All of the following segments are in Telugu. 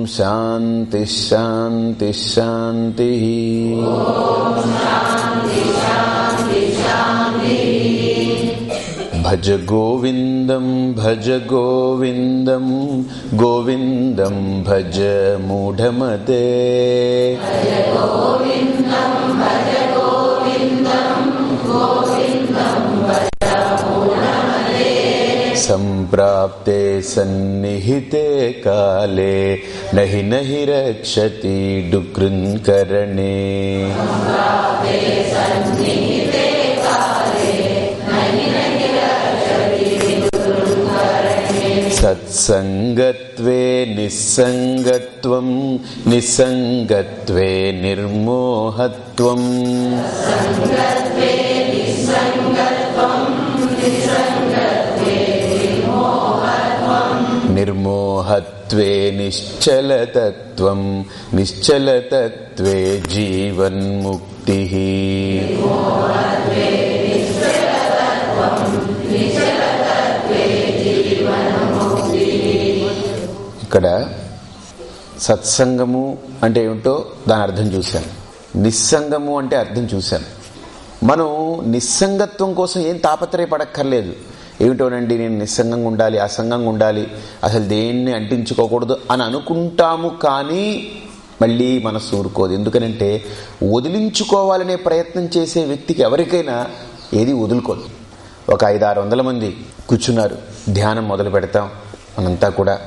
ॐ शान्तिः शान्तिः शान्तिः भज गोविन्दं भज गोविन्दं गोविन्दं भज मूढमते। सम्प्राप्ते सन्निहिते काले नहि नहि रक्षति डुकृन्करणे सत्सङ्गत्वे निस्सङ्गत्वं निस्सङ्गत्वे निर्मोहत्वम् నిర్మోహత్వే నిశ్చలతత్వం నిశ్చలతత్వే జీవన్ముక్తి. ఇక్కడ సత్సంగము అంటే ఏమిటో దాని అర్థం చూశాను. నిస్సంగము అంటే అర్థం చూశాను. మనం నిస్సంగత్వం కోసం ఏం తాపత్రయపడక్కర్లేదు. ఏమిటోనండి నేను నిస్సంగంగా ఉండాలి అసంగంగా ఉండాలి అసలు దేన్ని అంటించుకోకూడదు అని అనుకుంటాము కానీ మళ్ళీ మనసు ఊరుకోదు. ఎందుకనంటే వదిలించుకోవాలనే ప్రయత్నం చేసే వ్యక్తికి ఎవరికైనా ఏది వదులుకోదు. ఒక ఐదు ఆరు వందల మంది కూర్చున్నారు. ధ్యానం మొదలు పెడతాం. మనంతా కూడా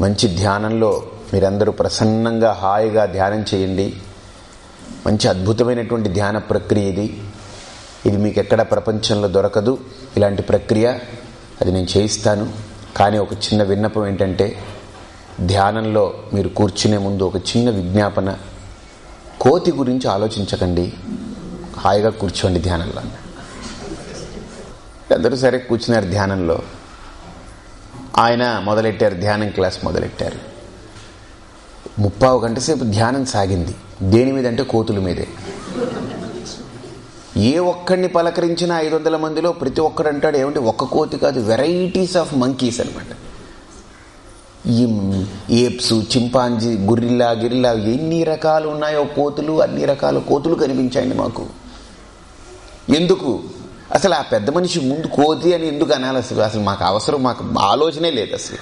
మంచి ధ్యానంలో మీరందరూ ప్రసన్నంగా హాయిగా ధ్యానం చేయండి. మంచి అద్భుతమైనటువంటి ధ్యాన ప్రక్రియ ఇది. ఇది మీకు ఎక్కడ ప్రపంచంలో దొరకదు. ఇలాంటి ప్రక్రియ అది నేను చేయిస్తాను. కానీ ఒక చిన్న విన్నపం ఏంటంటే ధ్యానంలో మీరు కూర్చునే ముందు ఒక చిన్న విజ్ఞాపన. కోతి గురించి ఆలోచించకండి. హాయిగా కూర్చోండి ధ్యానంలో. అందరూ సరే కూర్చున్నారు ధ్యానంలో. ఆయన మొదలెట్టారు ధ్యానం క్లాస్ మొదలెట్టారు. ముప్పావు గంట సేపు ధ్యానం సాగింది. దేని మీద అంటే కోతుల మీదే. ఏ ఒక్కడిని పలకరించినా ఐదు వందల మందిలో ప్రతి ఒక్కడు అంటాడు ఏమంటే ఒక్క కోతి కాదు వెరైటీస్ ఆఫ్ మంకీస్ అనమాట ఈ ఏప్స్ చింపాంజీ గురిల్లా గిరిల్లా ఎన్ని రకాలు ఉన్నాయో కోతులు అన్ని రకాల కోతులు కనిపించాయండి మాకు. ఎందుకు? అసలు ఆ పెద్ద మనిషి ముందు కోతి అని ఎందుకు అనాలి అసలు? అసలు మాకు అవసరం మాకు ఆలోచనే లేదు అసలు.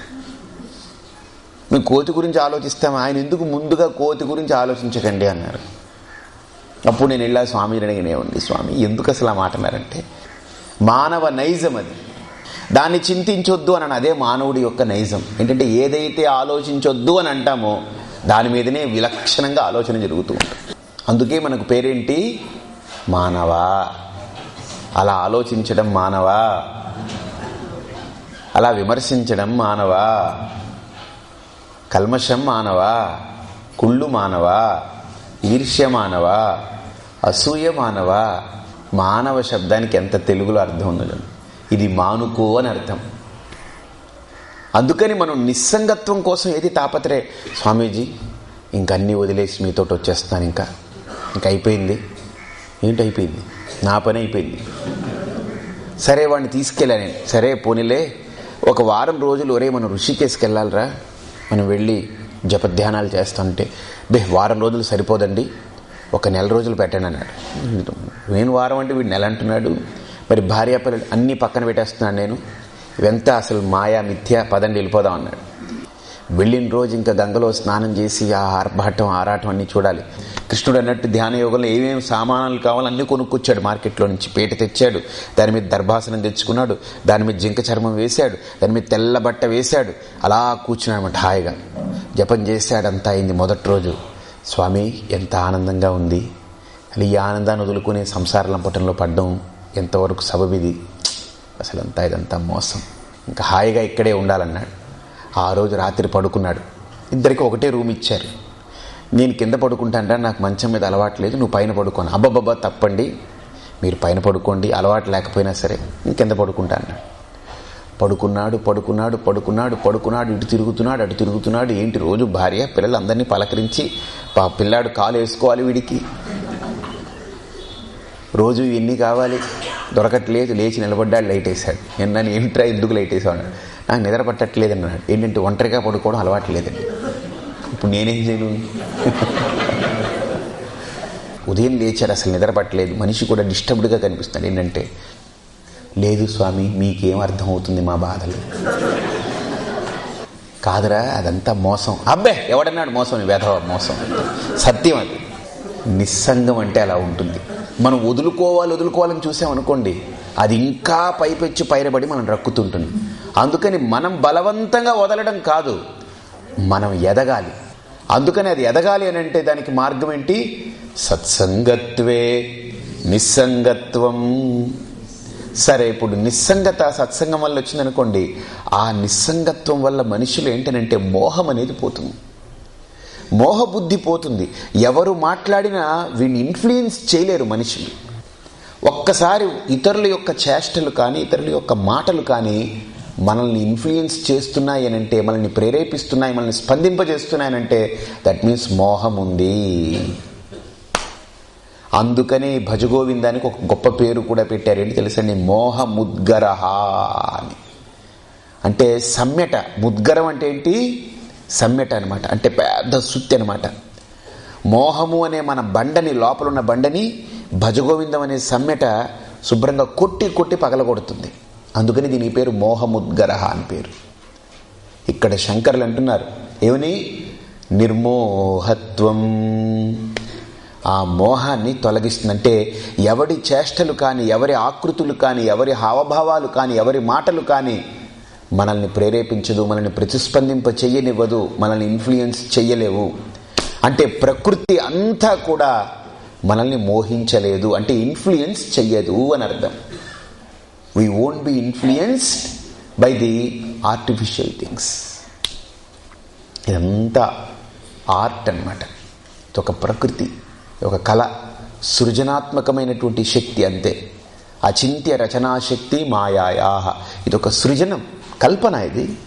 మేము కోతి గురించి ఆలోచిస్తాం ఆయన ఎందుకు ముందుగా కోతి గురించి ఆలోచించకండి అన్నారు. అప్పుడు నేను వెళ్ళా స్వామి అడిగినేవండి స్వామి ఎందుకు అసలు ఆ మాట అన్నారంటే మానవ నైజం అది. దాన్ని చింతించొద్దు అని అదే మానవుడి యొక్క నైజం. ఏంటంటే ఏదైతే ఆలోచించొద్దు అని అంటామో దాని మీదనే విలక్షణంగా ఆలోచన జరుగుతూ ఉంటుంది. అందుకే మనకు పేరేంటి? మానవా. అలా ఆలోచించడం మానవా. అలా విమర్శించడం మానవా. కల్మషం మానవా. కుళ్ళు మానవా. ఈర్ష్య మానవా అసూయ మానవా మానవ శబ్దానికి ఎంత తెలుగులో అర్థం ఉన్నది ఇది మానుకో అని అర్థం. అందుకని మనం నిస్సంగత్వం కోసం ఏది తాపత్రయ? స్వామీజీ ఇంకన్నీ వదిలేసి మీతోటి వచ్చేస్తాను ఇంకా. ఇంక అయిపోయింది. ఏంటి అయిపోయింది? నా పని అయిపోయింది. సరే వాడిని తీసుకెళ్ళా నేను. సరే పోనీలే. ఒక వారం రోజులు ఒరే మనం ఋషికేసుకెళ్ళాలరా మనం వెళ్ళి జపధ్యానాలు చేస్తుంటే బే వారం రోజులు సరిపోదండి. ఒక నెల రోజులు పెట్టండి అన్నాడు. నేను వారం అంటే వీడు నెల అంటున్నాడు. మరి భార్యాపిల్లలు అన్నీ పక్కన పెట్టేస్తున్నాడు నేను. ఇవంతా అసలు మాయా మిథ్య పదండి వెళ్ళిపోదాం అన్నాడు. వెళ్ళిన రోజు ఇంకా గంగలో స్నానం చేసి ఆ ఆర్భాటం ఆరాటం అన్ని చూడాలి. కృష్ణుడు అన్నట్టు ధ్యాన యోగంలో ఏమేమి సామానాలు కావాలో అన్ని కొనుక్కొచ్చాడు మార్కెట్లో నుంచి. పేట తెచ్చాడు. దాని మీద దర్భాసనం తెచ్చుకున్నాడు. దాని మీద జింక చర్మం వేశాడు. దాని మీద తెల్ల బట్ట వేశాడు. అలా కూర్చున్నాడనమాట హాయిగా. జపం చేశాడంతా అయింది మొదటి రోజు. స్వామి ఎంత ఆనందంగా ఉంది. అది ఈ ఆనందాన్ని వదులుకునే సంసార లంపటంలో పడ్డం ఎంతవరకు సబబిది? అసలు అంతా ఇదంతా మోసం. ఇంకా హాయిగా ఇక్కడే ఉండాలన్నాడు. ఆ రోజు రాత్రి పడుకున్నాడు. ఇద్దరికి ఒకటే రూమ్ ఇచ్చారు. నేను కింద పడుకుంటానరా నాకు మంచం మీద అలవాట్లేదు నువ్వు పైన పడుకోను? అబ్బబ్బబ్బా తప్పండి. మీరు పైన పడుకోండి అలవాటు లేకపోయినా సరే నేను కింద పడుకుంటాను పడుకున్నాడు పడుకున్నాడు పడుకున్నాడు పడుకున్నాడు ఇటు తిరుగుతున్నాడు అటు తిరుగుతున్నాడు. ఏంటి రోజు భార్య పిల్లలందరినీ పలకరించి పా పిల్లాడు కాలు వేసుకోవాలి వీడికి. రోజు ఎన్ని కావాలి. దొరకట్లేదు లేచి నిలబడ్డాడు లైట్ వేసాడు నేను ఏమిట్రా ఎందుకు లైట్ వేసాడు నాకు నిద్ర అన్నాడు. ఏంటంటే ఒంటరిగా పడుకోవడం అలవాట్లేదండి ఇప్పుడు నేనేం చేయను? ఉదయం లేచారు అసలు నిద్ర పట్టలేదు. మనిషి కూడా డిస్టర్బ్డ్గా కనిపిస్తున్నాడు ఏంటంటే లేదు స్వామి మీకేం అర్థం అవుతుంది మా బాధలు? కాదురా అదంతా మోసం. అబ్బే ఎవడన్నాడు మోసం? వేధవ మోసం. సత్యం అది. నిస్సంగం అంటే అలా ఉంటుంది. మనం వదులుకోవాలి వదులుకోవాలని చూసామనుకోండి అది ఇంకా పైపెచ్చి పైరబడి మనం రక్కుతుంటుంది. అందుకని మనం బలవంతంగా వదలడం కాదు మనం ఎదగాలి. అందుకని అది ఎదగాలి అని అంటే దానికి మార్గం ఏంటి? సత్సంగత్వే నిస్సంగత్వం. సరే ఇప్పుడు నిస్సంగత సత్సంగం వల్ల వచ్చిందనుకోండి ఆ నిస్సంగత్వం వల్ల మనుషులు ఏంటనంటే మోహం అనేది పోతుంది. మోహబుద్ధి పోతుంది. ఎవరు మాట్లాడినా వీడిని ఇన్ఫ్లుయెన్స్ చేయలేరు మనుషులు. ఒక్కసారి ఇతరుల యొక్క చేష్టలు కానీ ఇతరుల యొక్క మాటలు కానీ మనల్ని ఇన్ఫ్లుయెన్స్ చేస్తున్నాయి అంటే మనల్ని ప్రేరేపిస్తున్నాయి మనల్ని స్పందింపజేస్తున్నాయనంటే దట్ మీన్స్ మోహం ఉంది. అందుకనే భజగోవిందానికి ఒక గొప్ప పేరు కూడా పెట్టారేంటి తెలుసండి? మోహముద్గరహ అని. అంటే సమ్మెట. ముద్గరం అంటే ఏంటి? సమ్మెట అనమాట అంటే పెద్ద సుత్తి అనమాట మోహము అనే మన బండని లోపల ఉన్న బండని భజగోవిందం అనే సమ్మెట శుభ్రంగా కొట్టి కొట్టి పగలగొడుతుంది. అందుకని దీని పేరు మోహముద్గరహ అని పేరు. ఇక్కడ శంకర్లు అంటున్నారు ఏమని? నిర్మోహత్వం. ఆ మోహాన్ని తొలగిస్తుందంటే ఎవడి చేష్టలు కానీ ఎవరి ఆకృతులు కానీ ఎవరి హావభావాలు కానీ ఎవరి మాటలు కానీ మనల్ని ప్రేరేపించదు మనల్ని ప్రతిస్పందింప చెయ్యనివ్వదు మనల్ని ఇన్ఫ్లుయెన్స్ చెయ్యలేవు. అంటే ప్రకృతి అంతా కూడా మనల్ని మోహించలేదు అంటే ఇన్ఫ్లుయెన్స్ చెయ్యదు అని అర్థం. We won't be influenced by the artificial things ఇదంతా ఆర్ట్ అనమాట ఒక ప్రకృతి ఒక కళ సృజనాత్మకమైనటువంటి శక్తి అంతే. అచింత్య రచనాశక్తి మాయాయాహ. ఇదొక సృజనం కల్పన ఇది.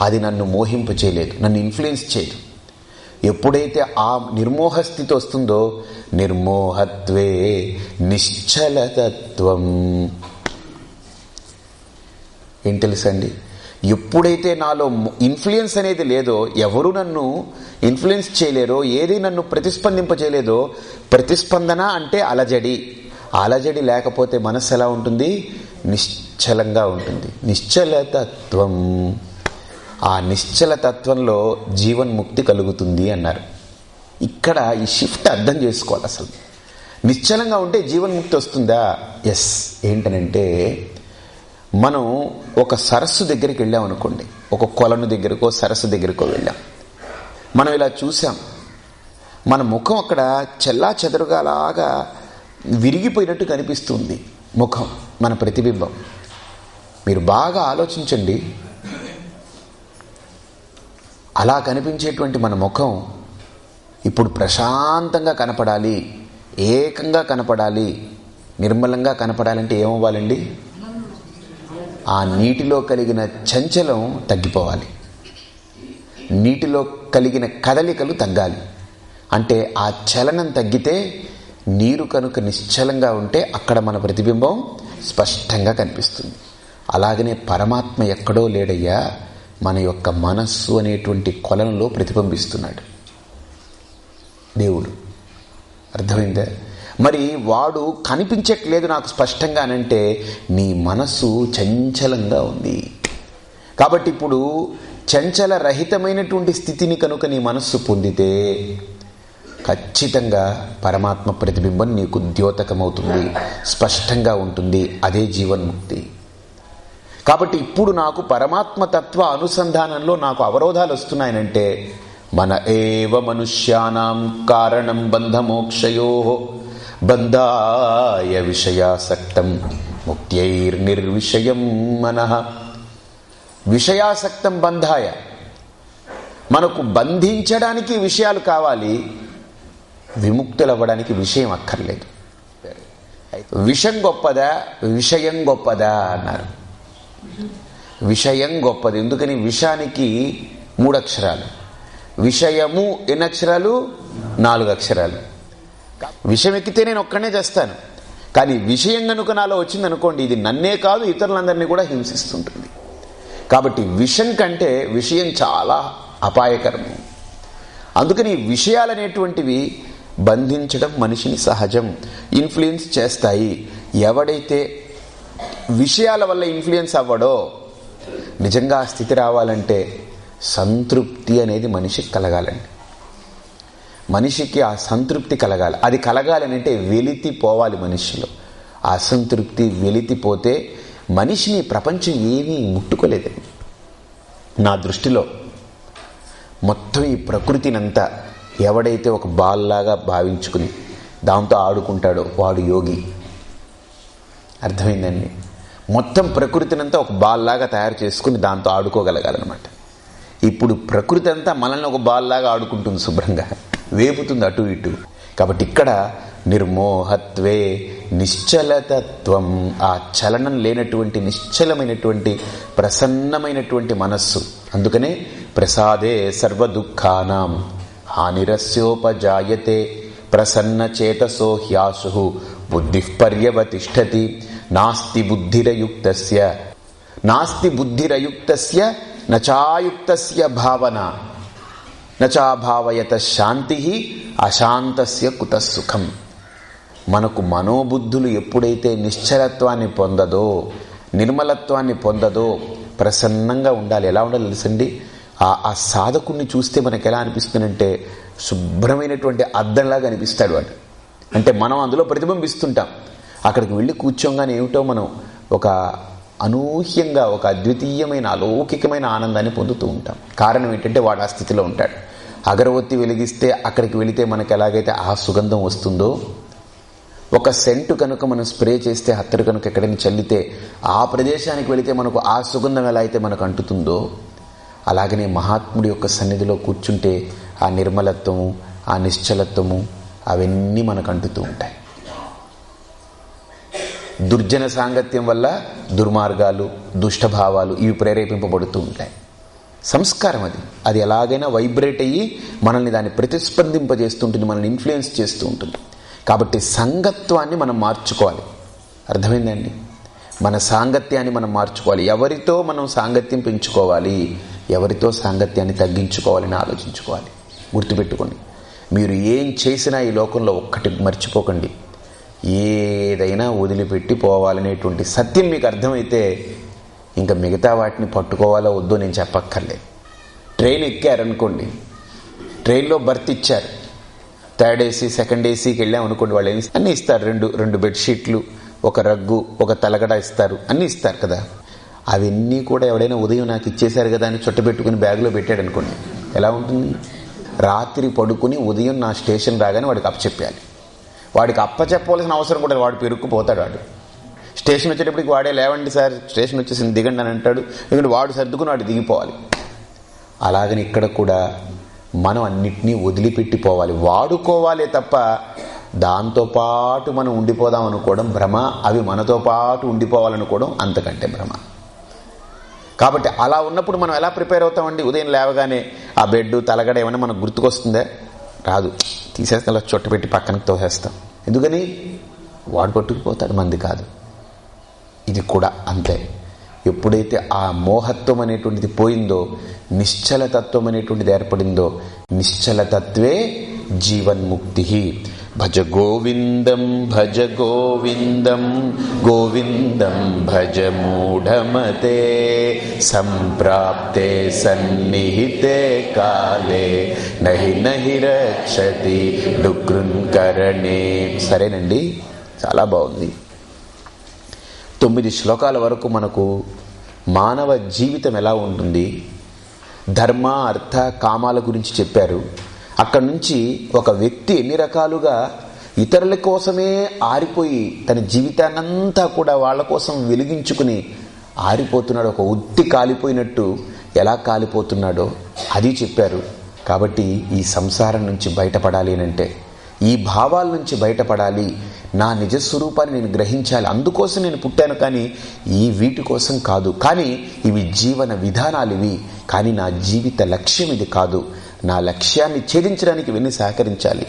అది నన్ను మోహింప చేయలేదు నన్ను ఇన్ఫ్లుయెన్స్ చేయదు. ఎప్పుడైతే ఆ నిర్మోహ స్థితి వస్తుందో నిర్మోహత్వే నిశ్చలతత్వం. ఏం తెలుసండి? ఎప్పుడైతే నాలో ఇన్ఫ్లుయెన్స్ అనేది లేదో ఎవరు నన్ను ఇన్ఫ్లుయెన్స్ చేయలేరో ఏది నన్ను ప్రతిస్పందింప చేయలేదో ప్రతిస్పందన అంటే అలజడి. అలజడి లేకపోతే మనస్సు ఎలా ఉంటుంది? నిశ్చలంగా ఉంటుంది. నిశ్చలతత్వం. ఆ నిశ్చల తత్వంలో జీవన్ముక్తి కలుగుతుంది అన్నారు. ఇక్కడ ఈ షిఫ్ట్ అర్థం చేసుకోవాలి అసలు. నిశ్చలంగా ఉంటే జీవన్ముక్తి వస్తుందా? ఎస్ ఏంటనంటే మనం ఒక సరస్సు దగ్గరికి వెళ్ళాం అనుకోండి. ఒక కొలను దగ్గరకో సరస్సు దగ్గరకో వెళ్ళాం. మనం ఇలా చూసాం. మన ముఖం అక్కడ చెల్లా చెదరుగాలాగా విరిగిపోయినట్టు కనిపిస్తుంది ముఖం మన ప్రతిబింబం. మీరు బాగా ఆలోచించండి. అలా కనిపించేటువంటి మన ముఖం ఇప్పుడు ప్రశాంతంగా కనపడాలి ఏకంగా కనపడాలి నిర్మలంగా కనపడాలంటే ఏమవ్వాలండి? ఆ నీటిలో కలిగిన చంచలం తగ్గిపోవాలి. నీటిలో కలిగిన కదలికలు తగ్గాలి. అంటే ఆ చలనం తగ్గితే నీరు కనుక నిశ్చలంగా ఉంటే అక్కడ మన ప్రతిబింబం స్పష్టంగా కనిపిస్తుంది. అలాగనే పరమాత్మ ఎక్కడో లేడయ్యా మన యొక్క మనస్సు అనేటువంటి కొలంలో ప్రతిబింబిస్తున్నాడు. దేవుడు. అర్థమైందా? మరి వాడు కనిపించట్లేదు నాకు స్పష్టంగా అనంటే నీ మనస్సు చంచలంగా ఉంది. కాబట్టి ఇప్పుడు చంచల రహితమైనటువంటి స్థితిని కనుక నీ మనస్సు పొందితే ఖచ్చితంగా పరమాత్మ ప్రతిబింబం నీకు ద్యోతకమవుతుంది స్పష్టంగా ఉంటుంది అదే జీవన్ముక్తి. కాబట్టి ఇప్పుడు నాకు పరమాత్మ తత్వ అనుసంధానంలో నాకు అవరోధాలు వస్తున్నాయనంటే మన ఏవ మనుష్యానాం కారణం బంధమోక్షయో బంధాయ విషయాసక్తం ముక్తైర్నిర్విషయం మన. విషయాసక్తం బంధాయ. మనకు బంధించడానికి విషయాలు కావాలి విముక్తులు అవ్వడానికి విషయం అక్కర్లేదు. విషం గొప్పదా విషయం గొప్పదా అన్నారు. విషయం గొప్పది. ఎందుకని? విషానికి మూడు అక్షరాలు విషయము ఎన్ని అక్షరాలు నాలుగు అక్షరాలు విషయం ఎక్కితే నేను ఒక్కనే చేస్తాను. కానీ విషయం కనుక నాలో వచ్చింది అనుకోండి ఇది నన్నే కాదు ఇతరులందరినీ కూడా హింసిస్తుంటుంది. కాబట్టి విషం కంటే విషయం చాలా అపాయకరము అందుకని విషయాలు అనేటువంటివి బంధించడం మనిషిని సహజం ఇన్ఫ్లుయెన్స్ చేస్తాయి. ఎవడైతే విషయాల వల్ల ఇన్ఫ్లుయెన్స్ అవ్వడో నిజంగా ఆ స్థితి రావాలంటే సంతృప్తి అనేది మనిషికి కలగాలండి. మనిషికి ఆ సంతృప్తి కలగాలి. అది కలగాలని అంటే వెలితి పోవాలి మనిషిలో. ఆ అసంతృప్తి వెలితిపోతే మనిషిని ప్రపంచం ఏమీ ముట్టుకోలేదండి. నా దృష్టిలో మొత్తం ఈ ప్రకృతినంతా ఎవడైతే ఒక బాల్లాగా భావించుకుని దాంతో ఆడుకుంటాడో వాడు యోగి. అర్థమైందండి? మొత్తం ప్రకృతినంతా ఒక బాల్లాగా తయారు చేసుకుని దాంతో ఆడుకోగలగాలన్నమాట. ఇప్పుడు ప్రకృతి అంతా మనల్ని ఒక బాల్లాగా ఆడుకుంటుంది శుభ్రంగా. వేపుతుంది అటు ఇటు. కాబట్టి ఇక్కడ నిర్మోహత్వే నిశ్చలతత్వం. ఆ చలనం లేనటువంటి నిశ్చలమైనటువంటి ప్రసన్నమైనటువంటి మనస్సు. అందుకనే ప్రసాదే సర్వ దుఃఖానాం హానిరస్యోపజాయతే. ప్రసన్న చేతసో హ్యాసు. బుద్ధి పర్యవతిష్టతి. నాస్తి బుద్ధిరయుక్తస్య నాస్తి బుద్ధిరయుక్తస్య నచాయుక్తస్య భావన నచాభావయత శాంతి అశాంతస్య కుతసుఖం మనకు మనోబుద్ధులు ఎప్పుడైతే నిశ్చలత్వాన్ని పొందదో నిర్మలత్వాన్ని పొందదో ప్రసన్నంగా ఉండాలి. ఎలా ఉండాలి తెలుసండి? ఆ ఆ సాధకుణ్ణి చూస్తే మనకు ఎలా అనిపిస్తుందంటే శుభ్రమైనటువంటి అద్దంలాగా అనిపిస్తాడు వాడు. అంటే మనం అందులో ప్రతిబింబిస్తుంటాం. అక్కడికి వెళ్ళి కూర్చోగానే ఏమిటో మనం ఒక అనూహ్యంగా ఒక అద్వితీయమైన అలౌకికమైన ఆనందాన్ని పొందుతూ ఉంటాం. కారణం ఏంటంటే వాడు ఆ స్థితిలో ఉంటాడు. అగరవత్తి వెలిగిస్తే అక్కడికి వెళితే మనకు ఎలాగైతే ఆ సుగంధం వస్తుందో ఒక సెంటు కనుక మనం స్ప్రే చేస్తే హత్తరు కనుక ఎక్కడైనా చల్లితే ఆ ప్రదేశానికి వెళితే మనకు ఆ సుగంధం ఎలా అయితే మనకు అంటుతుందో అలాగనే మహాత్ముడి యొక్క సన్నిధిలో కూర్చుంటే ఆ నిర్మలత్వము ఆ నిశ్చలత్వము అవన్నీ మనకు అంటుతూ ఉంటాయి. దుర్జన సాంగత్యం వల్ల దుర్మార్గాలు దుష్టభావాలు ఇవి ప్రేరేపింపబడుతూ ఉంటాయి. సంస్కారం అది. అది ఎలాగైనా వైబ్రేట్ అయ్యి మనల్ని దాన్ని ప్రతిస్పందింపజేస్తుంటుంది మనల్ని ఇన్ఫ్లుయెన్స్ చేస్తూ ఉంటుంది. కాబట్టి సంగత్వాన్ని మనం మార్చుకోవాలి. అర్థమైందండి? మన సాంగత్యాన్ని మనం మార్చుకోవాలి. ఎవరితో మనం సాంగత్యం పెంచుకోవాలి? ఎవరితో సాంగత్యాన్ని తగ్గించుకోవాలని ఆలోచించుకోవాలి. గుర్తుపెట్టుకోండి. మీరు ఏం చేసినా ఈ లోకంలో ఒక్కటి మర్చిపోకండి. ఏదైనా వదిలిపెట్టి పోవాలనేటువంటి సత్యం మీకు అర్థమైతే ఇంకా మిగతా వాటిని పట్టుకోవాలో వద్దో నేను చెప్పక్కర్లేదు. ట్రైన్ ఎక్కారనుకోండి. ట్రైన్లో బర్త్ ఇచ్చారు. థర్డ్ ఏసీ సెకండ్ ఏసీకి వెళ్ళాం అనుకోండి వాళ్ళు ఏం అన్నీ ఇస్తారు. రెండు రెండు బెడ్షీట్లు ఒక రగ్గు ఒక తలగడ ఇస్తారు. అన్నీ ఇస్తారు కదా. అవన్నీ కూడా ఎవడైనా ఉదయం నాకు ఇచ్చేశారు కదా అని చుట్టబెట్టుకుని బ్యాగ్లో పెట్టాడు అనుకోండి ఎలా ఉంటుంది? రాత్రి పడుకుని ఉదయం నా స్టేషన్ రాగానే వాడికి అప్పచెప్పాలి. వాడికి అప్పచెప్పవలసిన అవసరం కూడా వాడు పెరుక్కుపోతాడు వాడు. స్టేషన్ వచ్చేటప్పటికి వాడే లేవండి సార్. స్టేషన్ వచ్చేసింది దిగండి అని అంటాడు. ఎందుకంటే వాడు సర్దుకుని వాడు దిగిపోవాలి. అలాగని ఇక్కడ కూడా మనం అన్నిటినీ వదిలిపెట్టిపోవాలి. వాడుకోవాలి తప్ప దాంతోపాటు మనం ఉండిపోదాం అనుకోవడం భ్రమ. అవి మనతో పాటు ఉండిపోవాలనుకోవడం అంతకంటే భ్రమ. కాబట్టి అలా ఉన్నప్పుడు మనం ఎలా ప్రిపేర్ అవుతామండి? ఉదయం లేవగానే ఆ బెడ్ తలగడ ఏమైనా మనకు గుర్తుకొస్తుందే? రాదు. తీసేస్తే అలా చుట్టపెట్టి పక్కనకి తోసేస్తాం. ఎందుకని? వాడు పట్టుకుపోతాడు మంది కాదు. ఇది కూడా అంతే. ఎప్పుడైతే ఆ మోహత్వం అనేటువంటిది పోయిందో నిశ్చలతత్వం అనేటువంటిది ఏర్పడిందో నిశ్చలతత్వే జీవన్ముక్తి భజ గోవిందం భజ గోవిందం గోవిందం భజ మూఢమతే సంప్రాప్తే సన్నిహితే కాలే నహి నహి రక్షతి డుకృన్కరణే సరేనండి? చాలా బాగుంది. తొమ్మిది శ్లోకాల వరకు మనకు మానవ జీవితం ఎలా ఉంటుంది? ధర్మ అర్థ కామాల గురించి చెప్పారు. అక్కడి నుంచి ఒక వ్యక్తి ఎన్ని రకాలుగా ఇతరుల కోసమే ఆరిపోయి తన జీవితాన్నంతా కూడా వాళ్ళ కోసం వెలిగించుకుని ఆరిపోతున్నాడు ఒక ఉత్తి కాలిపోయినట్టు ఎలా కాలిపోతున్నాడో అది చెప్పారు. కాబట్టి ఈ సంసారం నుంచి బయటపడాలి అంటే ఈ భావాల నుంచి బయటపడాలి నా నిజస్వరూపాన్ని నేను గ్రహించాలి అందుకోసం నేను పుట్టాను కానీ ఈ వీటి కోసం కాదు. కానీ ఇవి జీవన విధానాలు ఇవి. కానీ నా జీవిత లక్ష్యం ఇది కాదు. నా లక్ష్యాన్ని ఛేదించడానికి ఇవన్నీ సహకరించాలి.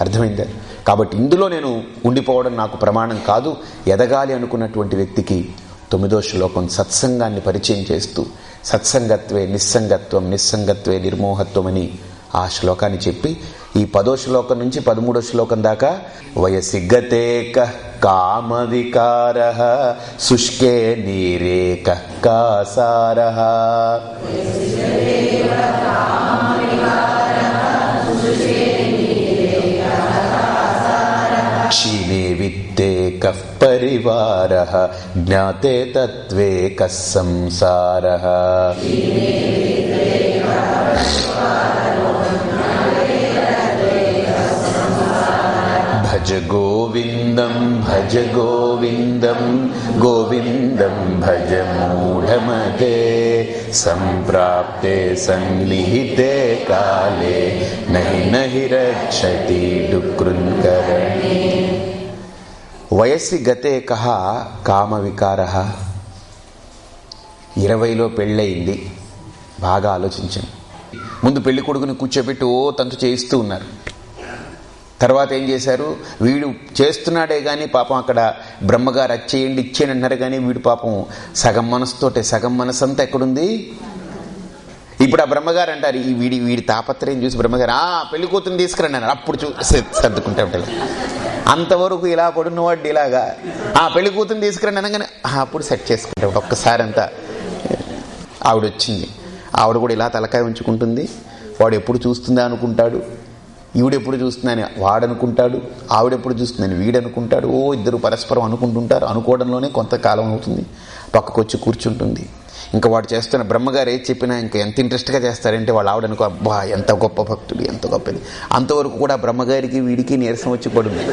అర్థమైందా? కాబట్టి ఇందులో నేను ఉండిపోవడం నాకు ప్రమాణం కాదు. ఎదగాలి అనుకున్నటువంటి వ్యక్తికి తొమ్మిదో శ్లోకం సత్సంగాన్ని పరిచయం చేస్తూ సత్సంగత్వే నిస్సంగత్వం నిస్సంగత్వే నిర్మోహత్వం అని ఆ శ్లోకాన్ని చెప్పి ఈ పదో శ్లోకం నుంచి పదమూడో శ్లోకం దాకా వయసి గతేక కామ వికార శుష్కే నీరేక కాసార. कः परिवारः ज्ञाते तत्त्वे कः संसारः। भज गोविन्दं भज गोविन्दं गोविन्दं भज मूढमते। सम्प्राप्ते सन्निहिते काले नहि नहि रक्षति डुकृन्करणे వయస్సి గతే కహ కామ వికార ఇరవైలో పెళ్ళయింది బాగా ఆలోచించండి ముందు పెళ్లి కొడుకుని కూర్చోబెట్టి ఓ తంతు చేయిస్తూ ఉన్నారు తర్వాత ఏం చేశారు? వీడు చేస్తున్నాడే కానీ పాపం అక్కడ బ్రహ్మగారు అచ్చేయండి ఇచ్చేయండి అంటున్నారు కానీ వీడు పాపం సగం మనసుతోటే సగం మనసు అంతా ఎక్కడుంది? ఇప్పుడు ఆ బ్రహ్మగారు అంటారు ఈ వీడి వీడి తాపత్రయం చూసి బ్రహ్మగారు ఆ పెళ్ళి కూతురు తీసుకురండి అన్నారు అప్పుడు చూ సర్దుకుంటా ఉంటారు అంతవరకు ఇలా పడున్నవాడు ఇలాగా ఆ పెళ్ళి కూతురు తీసుకురండి అనగానే అప్పుడు సెట్ చేసుకుంటాడు ఒక్కసారి అంతా ఆవిడ వచ్చింది ఆవిడ కూడా ఇలా తలకాయ ఉంచుకుంటుంది. వాడు ఎప్పుడు చూస్తుందా అనుకుంటాడు. ఈవిడెప్పుడు చూస్తున్నాను వాడు అనుకుంటాడు ఆవిడెప్పుడు చూస్తున్నాను వీడనుకుంటాడు ఓ ఇద్దరు పరస్పరం అనుకుంటుంటారు అనుకోవడంలోనే కొంతకాలం అవుతుంది పక్కకు వచ్చి కూర్చుంటుంది. ఇంకా వాడు చేస్తున్న బ్రహ్మగారు ఏది చెప్పినా ఇంకా ఎంత ఇంట్రెస్ట్గా చేస్తారంటే వాళ్ళు ఆవిడనుకో అబ్బా ఎంత గొప్ప భక్తుడు ఎంత గొప్పది. అంతవరకు కూడా బ్రహ్మగారికి వీడికి నీరసం వచ్చి పడుంది.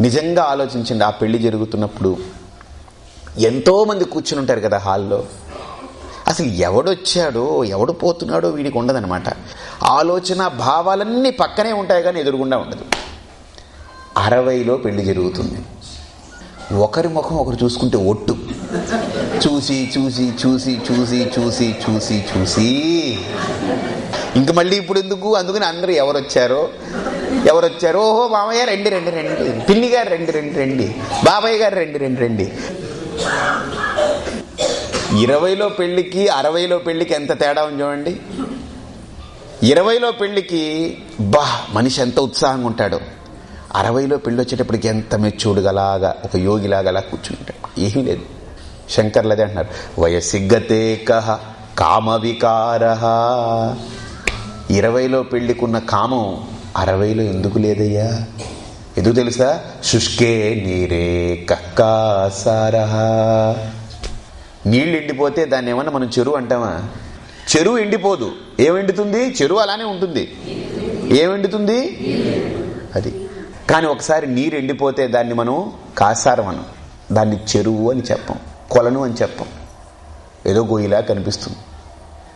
నిజంగా ఆలోచించండి ఆ పెళ్ళి జరుగుతున్నప్పుడు ఎంతోమంది కూర్చుని ఉంటారు కదా హాల్లో. అసలు ఎవడొచ్చాడో ఎవడు పోతున్నాడో వీడికి ఉండదనమాట ఆలోచన భావాలన్నీ పక్కనే ఉంటాయి కానీ ఎదురుగుండా ఉండదు. అరవైలో పెళ్ళి జరుగుతుంది. ఒకరి ముఖం ఒకరు చూసుకుంటే ఒట్టు. చూసి చూసి చూసి చూసి చూసి చూసి చూసి. ఇంక మళ్ళీ ఇప్పుడు ఎందుకు? అందుకని అందరూ ఎవరొచ్చారో? వచ్చారో ఓహో మామయ్య రండి రండి రండి. పిన్ని గారు రెండు రెండు రండి. బాబాయ్ గారు రెండు రెండు రండి. ఇరవైలో పెళ్ళికి అరవైలో పెళ్ళికి ఎంత తేడా ఉంది చూడండి. ఇరవైలో పెళ్ళికి బా మనిషి ఎంత ఉత్సాహంగా ఉంటాడో. అరవైలో పెళ్ళి వచ్చేటప్పటికి ఎంత మెచ్చుడుగలాగా ఒక యోగిలాగా అలా కూర్చుంటాడు ఏమీ లేదు. శంకర్లదే అంటున్నారు. వయసిగ్గతే కహ కామ వికార ఇరవైలో పెళ్ళికున్న కామం అరవైలో ఎందుకు లేదయ్యా? ఎందుకు తెలుసా? శుష్కే నీరే కక్కాసారహ నీళ్ళు ఎండిపోతే దాన్ని ఏమన్నా మనం చెరువు అంటామా? చెరువు ఎండిపోదు. ఏమెండుతుంది చెరువు అలానే ఉంటుంది. ఏమెండుతుంది అది. కానీ ఒకసారి నీరు ఎండిపోతే దాన్ని మనం కాసారం అనం. దాన్ని చెరువు అని చెప్పం. కొలను అని చెప్పం. ఏదో గొయ్యిలా కనిపిస్తుంది.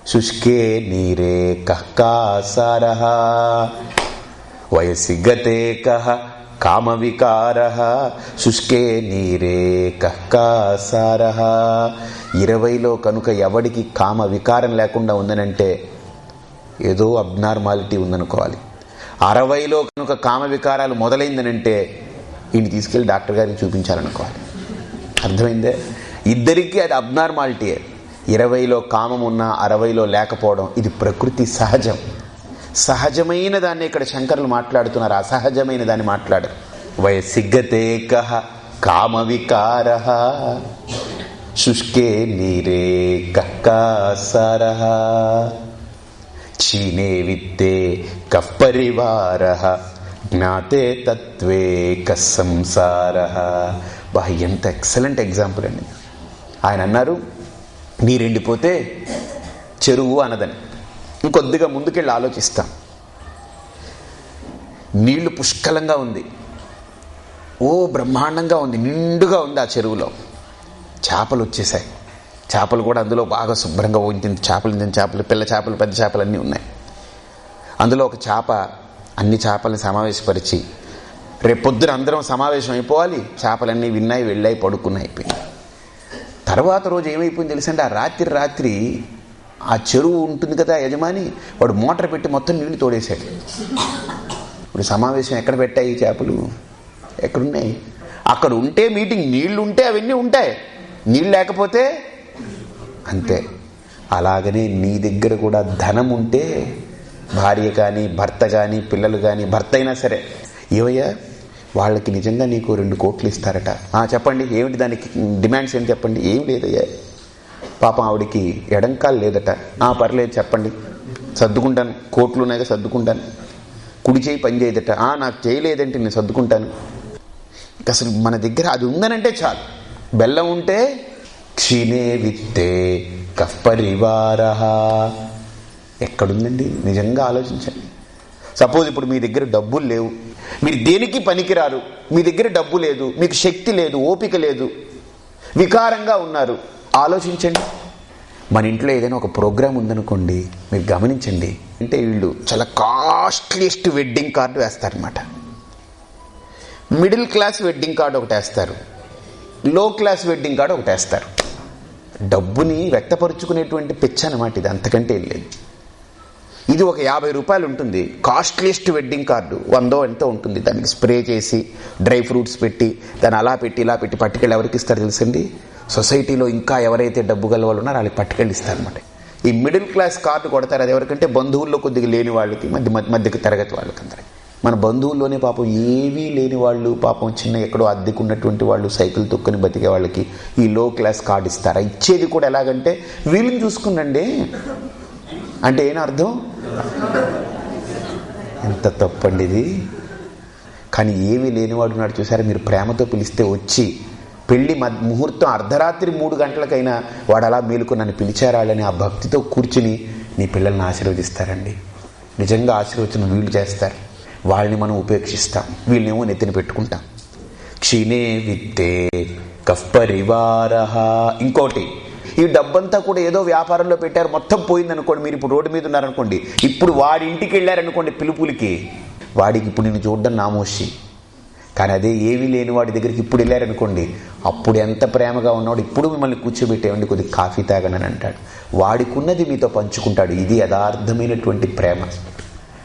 శుష్కే నీరే కహ్కాసార వయసి గతే కహ కామ వికార శుష్కే నీరే కహ్కాసార ఇరవైలో కనుక ఎవడికి కామ వికారం లేకుండా ఉందనంటే ఏదో అబ్నార్మాలిటీ ఉందనుకోవాలి. అరవైలో కనుక కామ వికారాలు మొదలైందనంటే ఈయన తీసుకెళ్ళి డాక్టర్ గారికి చూపించాలనుకోవాలి. అర్థమైందే? ఇద్దరికీ అది అబ్నార్మాలిటీయే. ఇరవైలో కామం ఉన్నా అరవైలో లేకపోవడం ఇది ప్రకృతి సహజం. సహజమైన దాన్ని ఇక్కడ శంకరులు మాట్లాడుతున్నారు అసహజమైన దాన్ని మాట్లాడరు. వయసిగ్గతేక కామ వికార శుష్కే నీరే కక్కాసార క్షీణే విత్తే కః జ్ఞాతే తత్వే సంసార. బా ఎంత ఎక్సలెంట్ ఎగ్జాంపుల్ అండి. ఆయన అన్నారు నీరెండిపోతే చెరువు అనదని. ఇంకొద్దిగా ముందుకెళ్ళి ఆలోచిస్తాం. నీళ్ళు పుష్కలంగా ఉంది. ఓ బ్రహ్మాండంగా ఉంది. నిండుగా ఉంది ఆ చెరువులో. చేపలు వచ్చేసాయి. చేపలు కూడా అందులో బాగా శుభ్రంగా ఇంత చేపలు ఇంత చేపలు పిల్ల చేపలు పెద్ద చేపలు అన్నీ ఉన్నాయి. అందులో ఒక చేప అన్ని చేపల్ని సమావేశపరిచి రేపు పొద్దున అందరం సమావేశం అయిపోవాలి. చేపలన్నీ విన్నాయి వెళ్ళాయి పడుకున్నాయి అయిపోయింది. తర్వాత రోజు ఏమైపోయింది తెలుసంటే ఆ రాత్రి రాత్రి ఆ చెరువు ఉంటుంది కదా యజమాని వాడు మోటార్ పెట్టి మొత్తం నీళ్ళు తోడేశాడు. ఇప్పుడు సమావేశం ఎక్కడ పెట్టాయి చేపలు? ఎక్కడున్నాయి? అక్కడ ఉంటే మీటింగ్ నీళ్ళు ఉంటే అవన్నీ ఉంటాయి. నీళ్ళు లేకపోతే అంతే. అలాగనే నీ దగ్గర కూడా ధనం ఉంటే భార్య కానీ భర్త కానీ పిల్లలు కానీ భర్త అయినా సరే. ఏవయ్యా? వాళ్ళకి నిజంగా నీకు రెండు కోట్లు ఇస్తారట. చెప్పండి ఏమిటి దానికి డిమాండ్స్ ఏంటి చెప్పండి? ఏం లేదయ్యా. పాపం ఆవిడికి ఎడంకాలు లేదట. ఆ పర్లేదు చెప్పండి. సర్దుకుంటాను. కోట్లు ఉన్నాయిగా సర్దుకుంటాను. కుడి చేయి పని చేయదట. ఆ నాకు చేయలేదంటే నేను సర్దుకుంటాను. అసలు మన దగ్గర అది ఉందనంటే చాలు. బెల్లం ఉంటే క్షీణే విత్తే కఫ్పరివార ఎక్కడుందండి? నిజంగా ఆలోచించండి. సపోజ్ ఇప్పుడు మీ దగ్గర డబ్బులు లేవు. మీరు దేనికి పనికిరారు? మీ దగ్గర డబ్బు లేదు. మీకు శక్తి లేదు ఓపిక లేదు. వికారంగా ఉన్నారు. ఆలోచించండి. మన ఇంట్లో ఏదైనా ఒక ప్రోగ్రాం ఉందనుకోండి మీరు గమనించండి. అంటే వీళ్ళు చాలా కాస్ట్లీస్ట్ వెడ్డింగ్ కార్డు వేస్తారనమాట మిడిల్ క్లాస్ వెడ్డింగ్ కార్డు ఒకటి వేస్తారు. లో క్లాస్ వెడ్డింగ్ కార్డు ఒకటి వేస్తారు. డబ్బుని వ్యక్తపరుచుకునేటువంటి పిచ్చ అనమాట ఇది అంతకంటే లేదు. ఇది ఒక యాభై రూపాయలు ఉంటుంది. కాస్ట్లీస్ట్ వెడ్డింగ్ కార్డు వందో ఎంతో ఉంటుంది. దానికి స్ప్రే చేసి డ్రై ఫ్రూట్స్ పెట్టి దాన్ని అలా పెట్టి ఇలా పెట్టి పట్టుకెళ్ళి ఎవరికి ఇస్తారు తెలుసండి? సొసైటీలో ఇంకా ఎవరైతే డబ్బు గల వాళ్ళు ఉన్నారో వాళ్ళకి పట్టుకెళ్ళిస్తారు అనమాట ఈ మిడిల్ క్లాస్ కార్డు కొడతారు అది ఎవరికంటే బంధువుల్లో కొద్దిగా లేని వాళ్ళకి మధ్య మధ్య మధ్యకి తరగతి వాళ్ళకి అందరికి మన బంధువుల్లోనే పాపం ఏవీ లేని వాళ్ళు పాపం చిన్న ఎక్కడో అద్దెకున్నటువంటి వాళ్ళు సైకిల్ తొక్కుని బతికే వాళ్ళకి ఈ లో క్లాస్ కార్డు ఇస్తారా? ఇచ్చేది కూడా ఎలాగంటే వీళ్ళని చూసుకునండి అంటే ఏం అర్థం? ఎంత తప్పండి ఇది. కానీ ఏమీ లేనివాడు నాడు చూసారా? మీరు ప్రేమతో పిలిస్తే వచ్చి పెళ్ళి మద్ ముహూర్తం అర్ధరాత్రి మూడు గంటలకైనా వాడు అలా మేలుకు నన్ను పిలిచారాలని ఆ భక్తితో కూర్చుని నీ పిల్లల్ని ఆశీర్వదిస్తారండి. నిజంగా ఆశీర్వచనం వీళ్ళు చేస్తారు. వాళ్ళని మనం ఉపేక్షిస్తాం. వీళ్ళనేమో నెత్తిన పెట్టుకుంటాం. క్షీణే విత్తే కఫ్పరివార ఇంకోటి ఈ డబ్బంతా కూడా ఏదో వ్యాపారంలో పెట్టారు. మొత్తం పోయిందనుకోండి మీరు ఇప్పుడు రోడ్డు మీద ఉన్నారనుకోండి ఇప్పుడు వాడి ఇంటికి వెళ్ళారనుకోండి పిలుపులకి వాడికి ఇప్పుడు నేను చూడడం నామోషి. కానీ అదే ఏమీ లేని వాడి దగ్గరికి ఇప్పుడు వెళ్ళారనుకోండి అప్పుడు ఎంత ప్రేమగా ఉన్నాడు ఇప్పుడు మిమ్మల్ని కూర్చోబెట్టేవండి కొద్ది కాఫీ తాగనని అంటాడు. వాడికున్నది మీతో పంచుకుంటాడు. ఇది యథార్థమైనటువంటి ప్రేమ.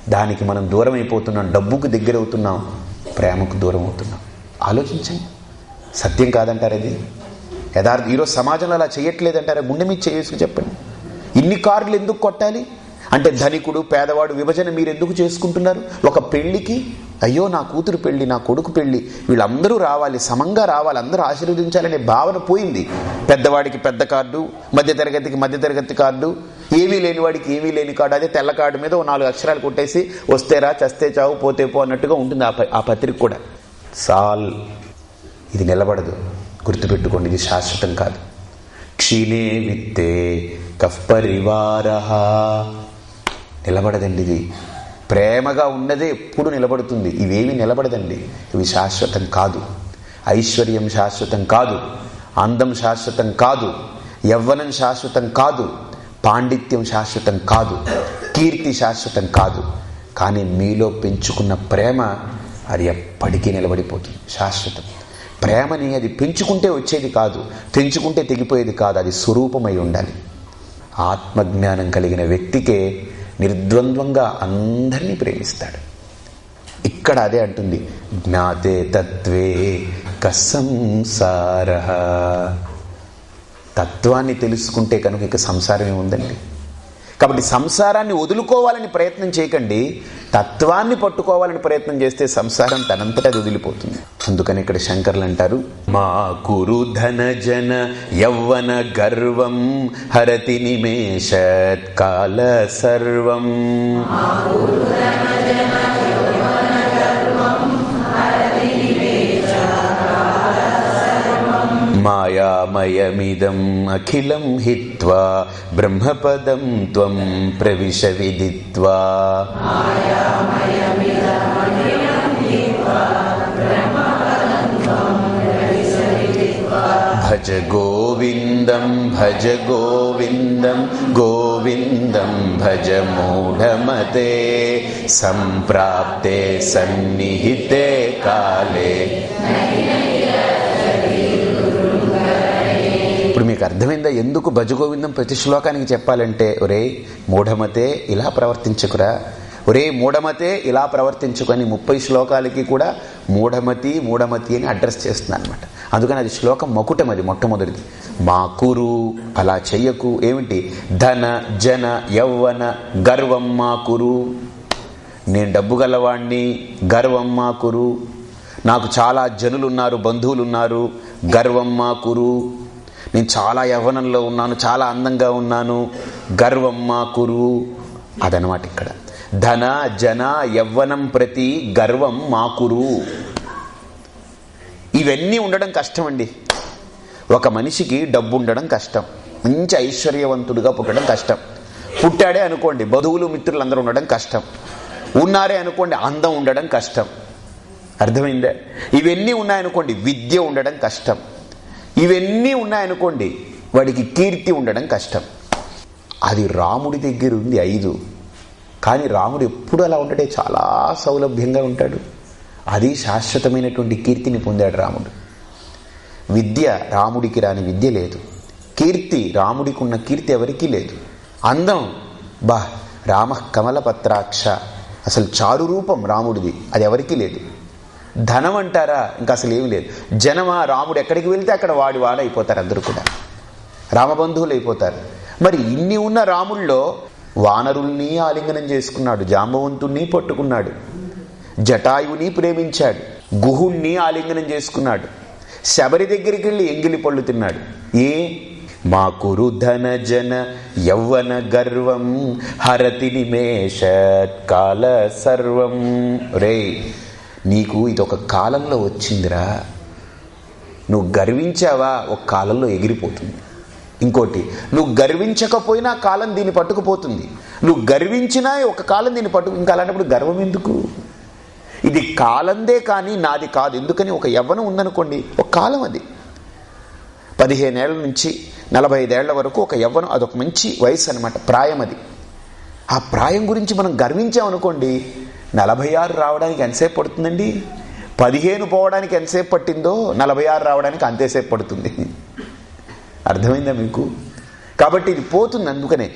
దానికి మనం దూరం అయిపోతున్నాం డబ్బుకు దగ్గర అవుతున్నాం ప్రేమకు దూరం అవుతున్నాం. ఆలోచించండి. సత్యం కాదంటారు అది. యథార్థ ఈరోజు సమాజంలో అలా చేయట్లేదంటారా? గుండె మీద చేసుకు చెప్పండి. ఇన్ని కార్లు ఎందుకు కొట్టాలి? అంటే ధనికుడు పేదవాడు విభజన మీరు ఎందుకు చేసుకుంటున్నారు? ఒక పెళ్ళికి అయ్యో నా కూతురు పెళ్ళి నా కొడుకు పెళ్ళి వీళ్ళందరూ రావాలి సమంగా రావాలి అందరూ ఆశీర్వదించాలనే భావన పోయింది. పెద్దవాడికి పెద్ద కార్డు మధ్యతరగతికి మధ్యతరగతి కార్డు ఏమీ లేని వాడికి ఏమీ లేని కార్డు అదే తెల్ల కార్డు మీద ఓ నాలుగు అక్షరాలు కొట్టేసి వస్తేరా చస్తే చావు పోతే పో అన్నట్టుగా ఉంటుంది ఆ ప- ఆ పత్రిక కూడా. సాల్ ఇది నిలబడదు. గుర్తుపెట్టుకోండి ఇది శాశ్వతం కాదు. క్షీణే విత్తే కఫ్పరివార నిలబడదండి ఇది. ప్రేమగా ఉన్నదే ఎప్పుడు నిలబడుతుంది. ఇవేమి నిలబడదండి. ఇవి శాశ్వతం కాదు. ఐశ్వర్యం శాశ్వతం కాదు. అందం శాశ్వతం కాదు. యవ్వనం శాశ్వతం కాదు. పాండిత్యం శాశ్వతం కాదు. కీర్తి శాశ్వతం కాదు. కానీ మీలో పెంచుకున్న ప్రేమ అది ఎప్పటికీ నిలబడిపోతుంది. శాశ్వతం. ప్రేమని అది పెంచుకుంటే వచ్చేది కాదు. పెంచుకుంటే తెగిపోయేది కాదు. అది స్వరూపమై ఉండాలి. ఆత్మజ్ఞానం కలిగిన వ్యక్తికే నిర్ద్వంద్వంగా అందరినీ ప్రేమిస్తాడు. ఇక్కడ అదే అంటుంది జ్ఞాతే తత్వే కసంసార. తత్వాన్ని తెలుసుకుంటే కనుక ఇక సంసారం ఏముందండి కాబట్టి సంసారాన్ని వదులుకోవాలని ప్రయత్నం చేయకండి తత్వాన్ని పట్టుకోవాలని ప్రయత్నం చేస్తే సంసారం తనంతట వదిలిపోతుంది అందుకని ఇక్కడ శంకర్లు అంటారు మా కురు ధన జన యవ్వన గర్వం హరతి నిమేషత్ కాల సర్వం. మాయామయమిదం అఖిలం హిత్వా బ్రహ్మపదం త్వం ప్రవిశ విదిత్వా. భజ గోవిందం భజ గోవిందం గోవిందం భజ మూఢమతే. సంప్రాప్తే సన్నిహితే కాలే. మీకు అర్థమైందా? ఎందుకు భజగోవిందం ప్రతి శ్లోకానికి చెప్పాలంటే ఒరే మూఢమతే ఇలా ప్రవర్తించుకురా. ఒరే మూఢమతే ఇలా ప్రవర్తించుకొని ముప్పై శ్లోకాలకి కూడా మూఢమతి మూఢమతి అని అడ్రస్ చేస్తున్నాను అనమాట అందుకని అది శ్లోకం మకుటం అది మొట్టమొదటిది. మా కురు అలా చెయ్యకు. ఏమిటి? ధన జన యవ్వన గర్వం మా కురు నేను డబ్బు గలవాణ్ణి గర్వం మా కురు నాకు చాలా జనులున్నారు బంధువులున్నారు గర్వం మా కురు నేను చాలా యవ్వనంలో ఉన్నాను చాలా అందంగా ఉన్నాను. గర్వం మా కురు అదనమాట ఇక్కడ. ధన జన యవ్వనం ప్రతి గర్వం మాకురు. ఇవన్నీ ఉండడం కష్టం అండి ఒక మనిషికి డబ్బు ఉండడం కష్టం. మంచి ఐశ్వర్యవంతుడిగా పుట్టడం కష్టం. పుట్టాడే అనుకోండి బధువులు మిత్రులు అందరూ ఉండడం కష్టం. ఉన్నారే అనుకోండి అందం ఉండడం కష్టం. అర్థమైందా? ఇవన్నీ ఉన్నాయనుకోండి విద్య ఉండడం కష్టం. ఇవన్నీ ఉన్నాయనుకోండి వాడికి కీర్తి ఉండడం కష్టం. అది రాముడి దగ్గర ఉంది ఐదు. కానీ రాముడు ఎప్పుడు అలా ఉండడే చాలా సౌలభ్యంగా ఉంటాడు. అది శాశ్వతమైనటువంటి కీర్తిని పొందాడు రాముడు. విద్య రాముడికి రాని విద్య లేదు. కీర్తి రాముడికి ఉన్న కీర్తి ఎవరికీ లేదు. అందం బా రామ కమలపత్రాక్ష. అసలు చారు రూపం రాముడిది అది ఎవరికీ లేదు. ధనం అంటారా? ఇంకా అసలు ఏమి లేదు. జనమా రాముడు ఎక్కడికి వెళ్తే అక్కడ వాడి వాడైపోతారు అందరూ కూడా. రామబంధువులు అయిపోతారు. మరి ఇన్ని ఉన్న రాముల్లో వానరుల్ని ఆలింగనం చేసుకున్నాడు జాంబవంతుణ్ణి పట్టుకున్నాడు జటాయువుని ప్రేమించాడు గుహుణ్ణి ఆలింగనం చేసుకున్నాడు శబరి దగ్గరికి వెళ్ళి ఎంగిలి పళ్ళు తిన్నాడు. ఏ? మా కురు ధన జన యౌవన గర్వం హరతి నిమేష కాల సర్వం. రే నీకు ఇది ఒక కాలంలో వచ్చిందిరా. నువ్వు గర్వించావా? ఒక కాలంలో ఎగిరిపోతుంది. ఇంకోటి నువ్వు గర్వించకపోయినా కాలం దీన్ని పట్టుకుపోతుంది. నువ్వు గర్వించినా ఒక కాలం దీన్ని పట్టుకు ఇంకా అలాంటప్పుడు గర్వం ఎందుకు? ఇది కాలందే కానీ నాది కాదు. ఎందుకని ఒక యవ్వనం ఉందనుకోండి ఒక కాలం అది. పదిహేనేళ్ళ నుంచి నలభై ఐదేళ్ళ వరకు ఒక యవ్వనం అదొక మంచి వయసు అనమాట ప్రాయం అది. ఆ ప్రాయం గురించి మనం గర్వించామనుకోండి నలభై ఆరు రావడానికి ఎంతసేపు పడుతుందండి? పదిహేను పోవడానికి ఎంతసేపు పట్టిందో నలభై ఆరు రావడానికి అంతేసేపు పడుతుంది. అర్థమైందా మీకు? కాబట్టి ఇది పోతుంది అందుకనే.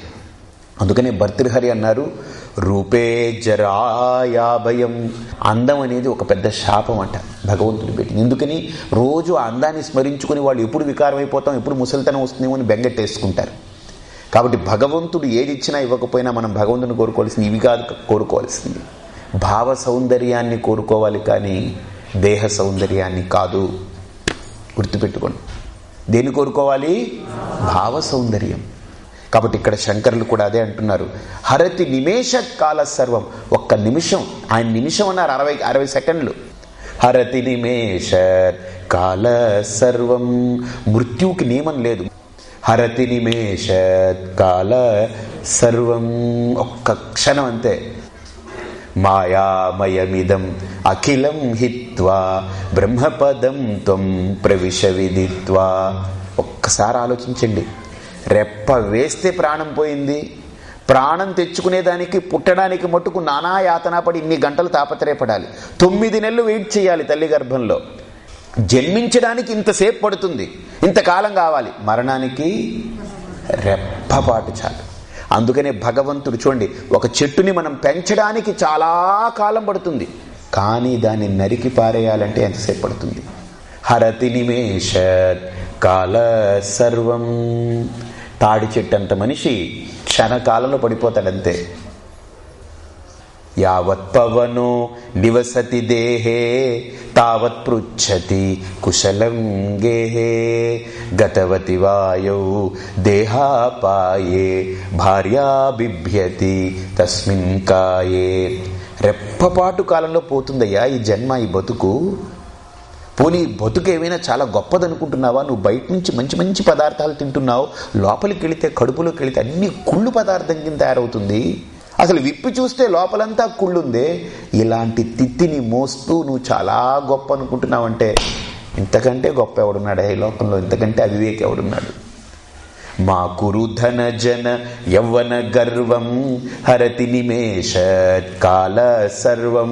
అందుకనే భర్తృహరి అన్నారు రూపే జరాయాభయం అందం అనేది ఒక పెద్ద శాపం అంట భగవంతుడు పెట్టింది. ఎందుకని? రోజు ఆ అందాన్ని స్మరించుకుని వాళ్ళు ఎప్పుడు వికారం అయిపోతాం ఎప్పుడు ముసలితనం వస్తుందేమో అని బెంగట్టేసుకుంటారు. కాబట్టి భగవంతుడు ఏది ఇచ్చినా ఇవ్వకపోయినా మనం భగవంతుని కోరుకోవాల్సింది ఇవి కాదు కోరుకోవాల్సింది. భావ సౌందర్యాన్ని కోరుకోవాలి కానీ దేహ సౌందర్యాన్ని కాదు. గుర్తుపెట్టుకోండి. దేన్ని కోరుకోవాలి? భావ సౌందర్యం. కాబట్టి ఇక్కడ శంకరులు కూడా అదే అంటున్నారు. హరతి నిమేష కాల సర్వం. ఒక్క నిమిషం. ఆయన నిమిషం అన్నారు అరవై అరవై సెకండ్లు. హరతి నిమేష కాల సర్వం. మృత్యువుకి నియమం లేదు. హరతి నిమేష కాల సర్వం. ఒక్క క్షణం అంతే. మాయామయమిదం అఖిలం హిత్వా బ్రహ్మపదం త్వం ప్రవిశ విదిత్వా ఒక్కసారి ఆలోచించండి. రెప్ప వేస్తే ప్రాణం పోయింది. ప్రాణం తెచ్చుకునేదానికి పుట్టడానికి మట్టుకు నానా యాతన పడి ఇన్ని గంటలు తాపత్రయపడాలి. తొమ్మిది నెలలు వెయిట్ చేయాలి తల్లి గర్భంలో. జన్మించడానికి ఇంతసేపు పడుతుంది. ఇంతకాలం కావాలి. మరణానికి రెప్పపాటు చాలు. అందుకనే భగవంతుడు చూడండి ఒక చెట్టుని మనం పెంచడానికి చాలా కాలం పడుతుంది. కానీ దాన్ని నరికి పారేయాలంటే ఎంతసేపు పడుతుంది? హరతి నిమేష కాల సర్వం. తాడి చెట్టు అంత మనిషి క్షణకాలంలో పడిపోతాడంతే. యావత్ పవనో నివసతి దేహే తావత్ పృచ్చతి కుశలం గేహే గతవతి వాయౌ దేహాపాయే భార్యా బిభ్యతి తస్మిన్ కాయే. రెప్పపాటు కాలంలో పోతుందయ్యా ఈ జన్మ ఈ బతుకు. పోనీ బతుకు ఏమైనా చాలా గొప్పదనుకుంటున్నావా? నువ్వు బయట నుంచి మంచి మంచి పదార్థాలు తింటున్నావు. లోపలికి వెళితే కడుపులోకి వెళితే అన్ని కుళ్ళు పదార్థం కింద తయారవుతుంది. అసలు విప్పి చూస్తే లోపలంతా కుళ్ళుందే. ఇలాంటి తిత్తిని మోస్తూ నువ్వు చాలా గొప్ప అనుకుంటున్నావంటే ఇంతకంటే గొప్ప ఎవడున్నాడు ఈ లోకంలో? ఇంతకంటే అవివేక్ ఎవడున్నాడు? మా కురుధన జన యవ్వన గర్వం హరతి నిమేష కాల సర్వం.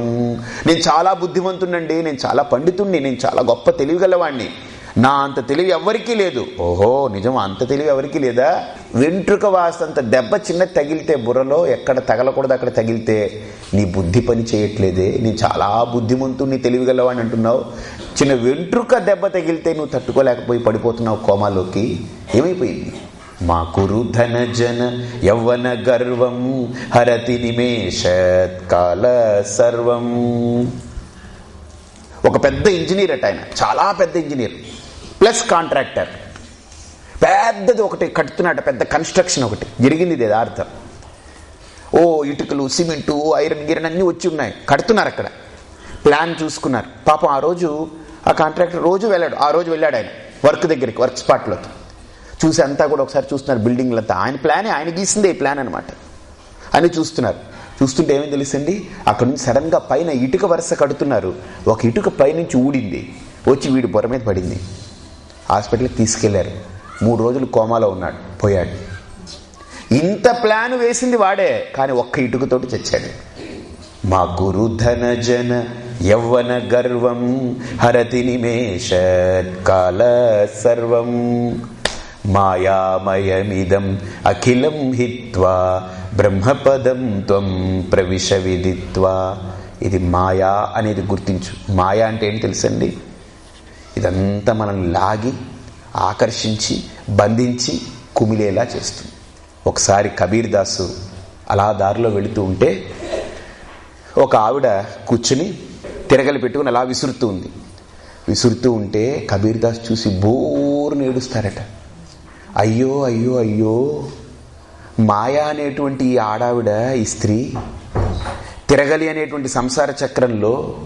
నేను చాలా బుద్ధిమంతుడండి నేను చాలా పండితుణ్ణి నేను చాలా గొప్ప తెలివిగలవాణ్ణి. నా అంత తెలివి ఎవ్వరికీ లేదు. ఓహో నిజం అంత తెలివి ఎవరికీ లేదా? వెంట్రుక వాసంత దెబ్బ చిన్న తగిలితే బుర్రలో ఎక్కడ తగలకూడదు అక్కడ తగిలితే నీ బుద్ధి పని చేయట్లేదే? నేను చాలా బుద్ధిమంతుణ్ణి తెలివిగలవాడిని అంటున్నావు. చిన్న వెంట్రుక దెబ్బ తగిలితే నువ్వు తట్టుకోలేకపోయి పడిపోతున్నావు కోమాలోకి. ఏమైపోయింది? మా కురు ధన జన యవ్వన గర్వం హరతి నిమేషత్కాల కాల సర్వం ఒక పెద్ద ఇంజనీర్ అట ఆయన. చాలా పెద్ద ఇంజనీర్. Plus contractor. పెద్దది ఒకటి కడుతున్నాట పెద్ద కన్స్ట్రక్షన్ ఒకటి. జరిగింది ఇది యథార్థం. ఓ ఇటుకలు సిమెంటు ఐరన్ గిరన్ అన్నీ వచ్చి ఉన్నాయి. కడుతున్నారు అక్కడ. ప్లాన్ చూసుకున్నారు. పాపం ఆ రోజు ఆ కాంట్రాక్టర్ రోజు వెళ్ళాడు. ఆ రోజు వెళ్ళాడు ఆయన వర్క్ దగ్గరికి వర్క్ స్పాట్లోకి. చూసి అంతా కూడా ఒకసారి చూస్తున్నారు బిల్డింగ్లంతా. ఆయన ప్లానే ఆయన గీసిందే ఈ ప్లాన్ అనమాట అని చూస్తున్నారు. చూస్తుంటే ఏమేమి తెలుసండి? అక్కడ నుంచి సడన్గా పైన ఇటుక వరుస కడుతున్నారు. ఒక ఇటుక పైనుంచి ఊడింది. వచ్చి వీడి బొర మీద పడింది. హాస్పిటల్కి తీసుకెళ్ళారు. మూడు రోజులు కోమాలో ఉన్నాడు పోయాడు. ఇంత ప్లాన్ వేసింది వాడే కానీ ఒక్క ఇటుకతోటి చచ్చాడు. మా గురు ధన జన యవ్వన గర్వం హరతి నిమేష కాల సర్వం. మాయామయమిదం అఖిలం హిత్వా బ్రహ్మపదం త్వం ప్రవిశ విదిత్వా. ఇది మాయా అనేది గుర్తించు. మాయా అంటే ఏంటి తెలుసండి? ఇదంతా మనం లాగి ఆకర్షించి బంధించి కుమిలేలా చేస్తుంది. ఒకసారి కబీర్ దాసు అలా దారిలో వెళుతూ ఉంటే ఒక ఆవిడ కూర్చుని తిరగలి పెట్టుకుని అలా విసురుతూ ఉంది. విసురుతూ ఉంటే కబీర్ దాస్ చూసి బోరు నేడుస్తారట అయ్యో అయ్యో అయ్యో మాయా అనేటువంటి ఈ ఆడావిడ ఈ స్త్రీ తిరగలి అనేటువంటి సంసార చక్రంలో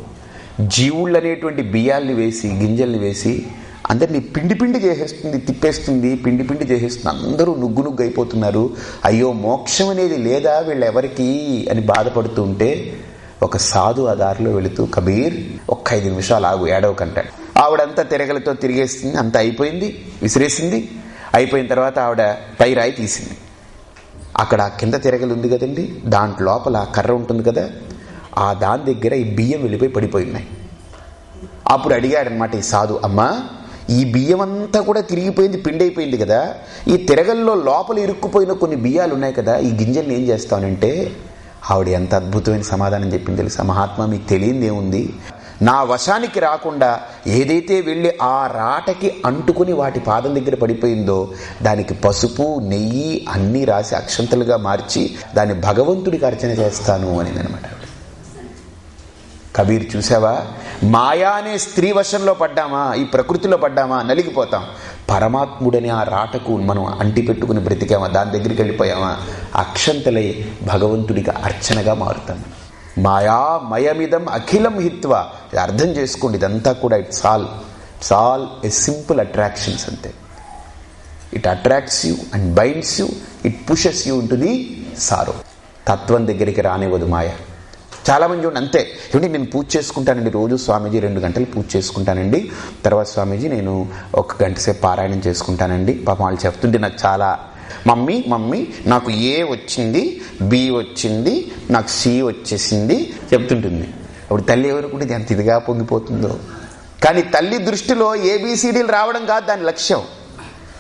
జీవుళ్ళు అనేటువంటి బియ్యాల్ని వేసి గింజల్ని వేసి అందరినీ పిండి పిండి చేసేస్తుంది తిప్పేస్తుంది పిండి పిండి చేసేస్తుంది. అందరూ నుగ్గు నుగ్గు అయిపోతున్నారు. అయ్యో మోక్షం అనేది లేదా వీళ్ళెవరికి అని బాధపడుతూ ఉంటే ఒక సాధు ఆ దారిలో వెళుతూ కబీర్ ఒక్క ఐదు నిమిషాలు ఆగు ఏడవకంటాడు. ఆవిడంతా తిరగలతో తిరిగేస్తుంది అంత అయిపోయింది విసిరేసింది. అయిపోయిన తర్వాత ఆవిడ పై రాయి తీసింది. అక్కడ కింద తిరగలు ఉంది కదండి. దాంట్లోపల కర్ర ఉంటుంది కదా. ఆ దాని దగ్గర ఈ బియ్యం వెళ్ళిపోయి పడిపోయి ఉన్నాయి. అప్పుడు అడిగాడనమాట ఈ సాధు అమ్మా ఈ బియ్యం అంతా కూడా తిరిగిపోయింది పిండి అయిపోయింది కదా. ఈ తిరగల్లో లోపల ఇరుక్కుపోయిన కొన్ని బియ్యాలు ఉన్నాయి కదా ఈ గింజల్ని ఏం చేస్తానంటే ఆవిడ ఎంత అద్భుతమైన సమాధానం చెప్పింది తెలుసా? మహాత్మ మీకు తెలియంది ఏముంది? నా వశానికి రాకుండా ఏదైతే వెళ్ళి ఆ రాటకి అంటుకుని వాటి పాదం దగ్గర పడిపోయిందో దానికి పసుపు నెయ్యి అన్నీ రాసి అక్షంతలుగా మార్చి దాన్ని భగవంతుడికి అర్చన చేస్తాను అని అనమాట కబీర్ చూసావా? మాయా అనే స్త్రీ వశంలో పడ్డామా? ఈ ప్రకృతిలో పడ్డామా? నలిగిపోతాం. పరమాత్ముడని ఆ రాటకు మనం అంటి పెట్టుకుని బ్రతికామా? దాని దగ్గరికి వెళ్ళిపోయామా? అక్షంతలై భగవంతుడికి అర్చనగా మారుతాం. మాయా మయమిదం అఖిలం హిత్వ. ఇది అర్థం చేసుకోండి ఇదంతా కూడా it's all it's all a simple attractions అంతే. It attracts you and binds you it pushes you into the sorrow. తత్వం దగ్గరికి రానివ్వదు మాయ. చాలా మంది చూడండి అంతే. ఏమంటే నేను పూజ చేసుకుంటానండి రోజు స్వామీజీ రెండు గంటలు పూజ చేసుకుంటానండి. తర్వాత స్వామీజీ నేను ఒక గంట సేపు పారాయణం చేసుకుంటానండి. పాపం వాళ్ళు చెప్తుంటే నాకు చాలా మమ్మీ మమ్మీ నాకు ఏ వచ్చింది బి వచ్చింది నాకు సి వచ్చేసింది చెప్తుంటుంది. అప్పుడు తల్లి ఎవరుకుంటే ఎంత ఇదిగా పొంగిపోతుందో. కానీ తల్లి దృష్టిలో ఏబిసిడీలు రావడం కాదు దాని లక్ష్యం.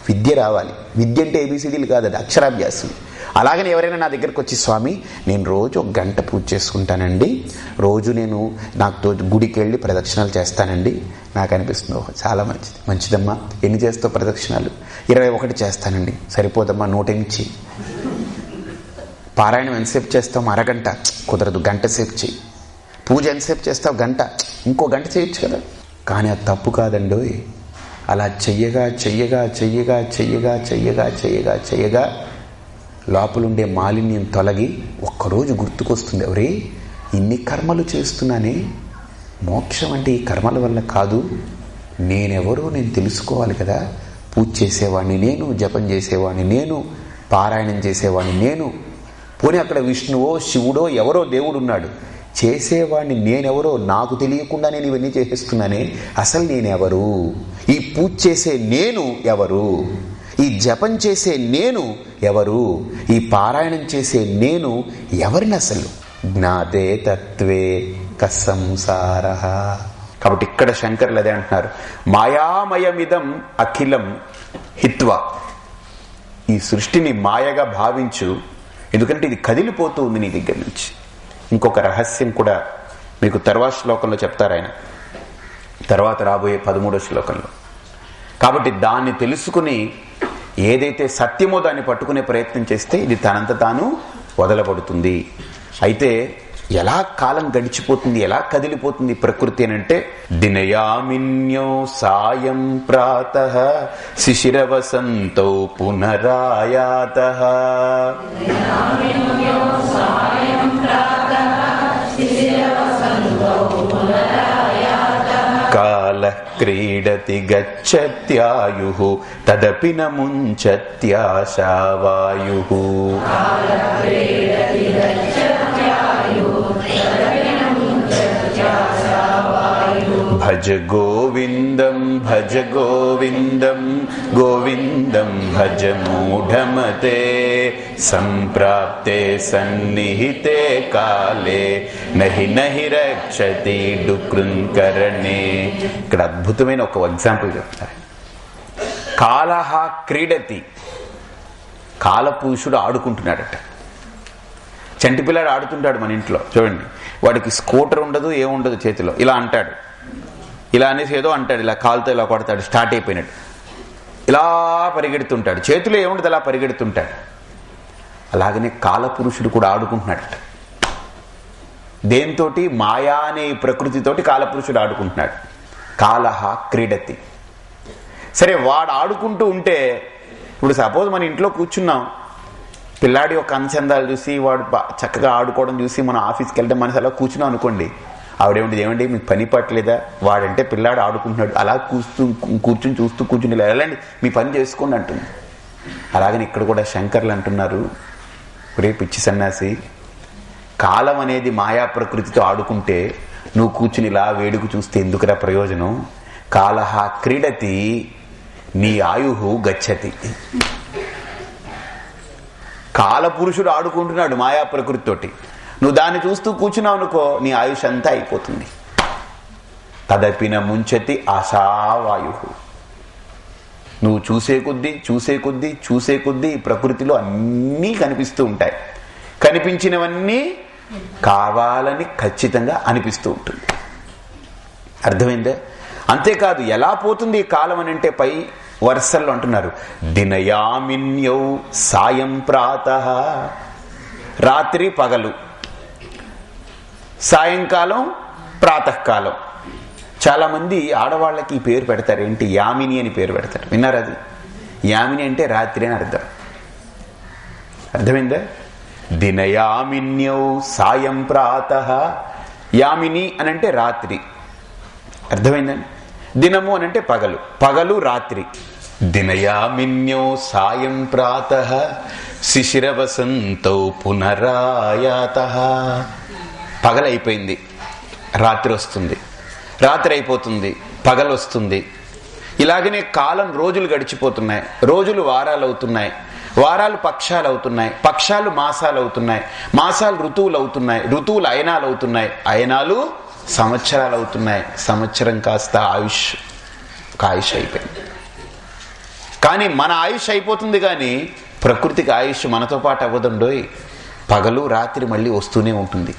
విద్య రావాలి. విద్య అంటే ఏబిసిడీలు కాదు అది అక్షరాభ్యాసం. అలాగని ఎవరైనా నా దగ్గరకు వచ్చి స్వామి నేను రోజు ఒక గంట పూజ చేసుకుంటానండి. రోజు నేను నాకు గుడికి వెళ్ళి ప్రదక్షిణాలు చేస్తానండి. నాకు అనిపిస్తుంది చాలా మంచిది మంచిదమ్మా. ఎన్ని చేస్తావు ప్రదక్షిణాలు? ఇరవై ఒకటి చేస్తానండి. సరిపోదమ్మా నూట పారాయణం ఎంతసేపు చేస్తాం అరగంట. కుదరదు గంట సేపు చెయ్యి. పూజ ఎంతసేపు చేస్తావు? గంట. ఇంకో గంట చేయొచ్చు కదా. కానీ అది తప్పు కాదండి అలా చెయ్యగా చెయ్యగా చెయ్యగా చెయ్యగా చెయ్యగా చెయ్యగా చెయ్యగా లోపలుండే మాలిన్యం తొలగి ఒక్కరోజు గుర్తుకొస్తుంది. ఎవరే? ఇన్ని కర్మలు చేస్తున్నానే? మోక్షం అంటే ఈ కర్మల వల్ల కాదు. నేనెవరో నేను తెలుసుకోవాలి కదా. పూజ చేసేవాడిని నేను జపం చేసేవాడిని నేను పారాయణం చేసేవాడిని నేను. పోనీ అక్కడ విష్ణువో శివుడో ఎవరో దేవుడు ఉన్నాడు చేసేవాడిని నేనెవరో నాకు తెలియకుండా నేను ఇవన్నీ చేసేస్తున్నానే? అసలు నేనెవరు? ఈ పూజ చేసే నేను ఎవరు? ఈ జపం చేసే నేను ఎవరు? ఈ పారాయణం చేసే నేను ఎవరిని అసలు? జ్ఞాతే తత్వే కసంసార. కాబట్టి ఇక్కడ శంకర్లు అదే అంటున్నారు. మాయామయమిదం అఖిలం హిత్వా. ఈ సృష్టిని మాయగా భావించు. ఎందుకంటే ఇది కదిలిపోతూ ఉంది నీ దగ్గర నుంచి. ఇంకొక రహస్యం కూడా మీకు తర్వాత శ్లోకంలో చెప్తారు ఆయన. తర్వాత రాబోయే పదమూడో శ్లోకంలో. కాబట్టి దాన్ని తెలుసుకుని ఏదైతే సత్యమో దాన్ని పట్టుకునే ప్రయత్నం చేస్తే ఇది తనంత తాను వదలబడుతుంది. అయితే ఎలా కాలం గడిచిపోతుంది ఎలా కదిలిపోతుంది ప్రకృతి అని అంటే దినయామిన్యో సాయం ప్రాత శిశిరవసంతో పునరాయాత. కాల క్రీడతి గచ్చత్యాయు తదపి న ముంచత్యాశావాయు భజ గోవిందం భజ గోవిందం గోవిందం భజ మూఢమతే సంప్రాప్తే సన్నిహితే కాలే నహి నహి రక్షతి డుకృంకరణే. ఇక్కడ అద్భుతమైన ఒక ఎగ్జాంపుల్ చెప్తారు. కాలహ క్రీడతి. కాలపురుషుడు ఆడుకుంటున్నాడట. చంటి పిల్లాడు ఆడుతుంటాడు మన ఇంట్లో. చూడండి. వాడికి స్కూటర్ ఉండదు ఏముండదు చేతిలో. ఇలా అంటాడు. ఇలా అనేసి ఏదో అంటాడు ఇలా కాలుతో ఇలా కొడతాడు స్టార్ట్ అయిపోయినట్టు ఇలా పరిగెడుతుంటాడు. చేతిలో ఏముండదు అలా పరిగెడుతుంటాడు. అలాగనే కాలపురుషుడు కూడా ఆడుకుంటున్నాడు దేంతో మాయా అనే ప్రకృతితోటి కాలపురుషుడు ఆడుకుంటున్నాడు. కాలహ క్రీడతి. సరే వాడు ఆడుకుంటూ ఉంటే ఇప్పుడు సపోజ్ మన ఇంట్లో కూర్చున్నాం. పిల్లాడి యొక్క అనుచందాలు చూసి వాడు చక్కగా ఆడుకోవడం చూసి మనం ఆఫీస్కి వెళ్తే మనసు అలా కూర్చున్నాం అనుకోండి ఆవిడేమిటి ఏమండి మీకు పని పట్టలేదా? వాడంటే పిల్లాడు ఆడుకుంటున్నాడు. అలా కూర్చు కూర్చుని చూస్తూ కూర్చుని వెళ్ళండి మీ పని చేసుకోండి అంటుంది. అలాగని ఇక్కడ కూడా శంకర్లు అంటున్నారు ఒరే పిచ్చి సన్యాసి కాలం అనేది మాయా ప్రకృతితో ఆడుకుంటే నువ్వు కూర్చుని ఇలా వేడుకు చూస్తే ఎందుకురా ప్రయోజనం? కాలహ క్రీడతి నీ ఆయుహు గచ్చతి. కాలపురుషుడు ఆడుకుంటున్నాడు మాయా ప్రకృతితోటి. నువ్వు దాన్ని చూస్తూ కూర్చున్నావు అనుకో నీ ఆయుష్ అంతా అయిపోతుంది. తదపిన ముంచతి ఆశావాయు నువ్వు చూసే కొద్దీ చూసే కొద్దీ చూసే కొద్దీ ప్రకృతిలో అన్నీ కనిపిస్తూ ఉంటాయి. కనిపించినవన్నీ కావాలని ఖచ్చితంగా అనిపిస్తూ ఉంటుంది. అర్థమైందే? అంతేకాదు ఎలా పోతుంది ఈ కాలం అని అంటే పై వరుసల్లో అంటున్నారు. దినయామిన్యౌ సాయం ప్రాత రాత్రి పగలు. సాయంకాలం ప్రాతకాలం. చాలామంది ఆడవాళ్ళకి ఈ పేరు పెడతారు. ఏంటి? యామిని అని పేరు పెడతారు. విన్నారు అది? యామిని అంటే రాత్రి అని అర్థం. అర్థమైందా? దినయామిన్యౌ సాయం ప్రాత. యామిని అని అంటే రాత్రి. అర్థమైందండి దినము అని అంటే పగలు. పగలు రాత్రి. దినయామిన్యో సాయం ప్రాత. శిశిరవసంతో పునరాయాత. పగలైపోయింది. రాత్రి వస్తుంది. రాత్రి అయిపోతుంది. పగలు వస్తుంది. ఇలాగనే కాలం రోజులు గడిచిపోతున్నాయి. రోజులు వారాలు అవుతున్నాయి. వారాలు పక్షాలు అవుతున్నాయి. పక్షాలు మాసాలు అవుతున్నాయి. మాసాలు ఋతువులు అవుతున్నాయి. ఋతువులు అయనాలు అవుతున్నాయి. అయనాలు సంవత్సరాలు అవుతున్నాయి. సంవత్సరం కాస్త ఆయుష్ ఒక ఆయుష్ అయిపోయింది. కానీ మన ఆయుష్ అయిపోతుంది కానీ ప్రకృతికి ఆయుష్ మనతో పాటు అవ్వదండోయ్. పగలు రాత్రి మళ్ళీ వస్తూనే ఉంటుంది.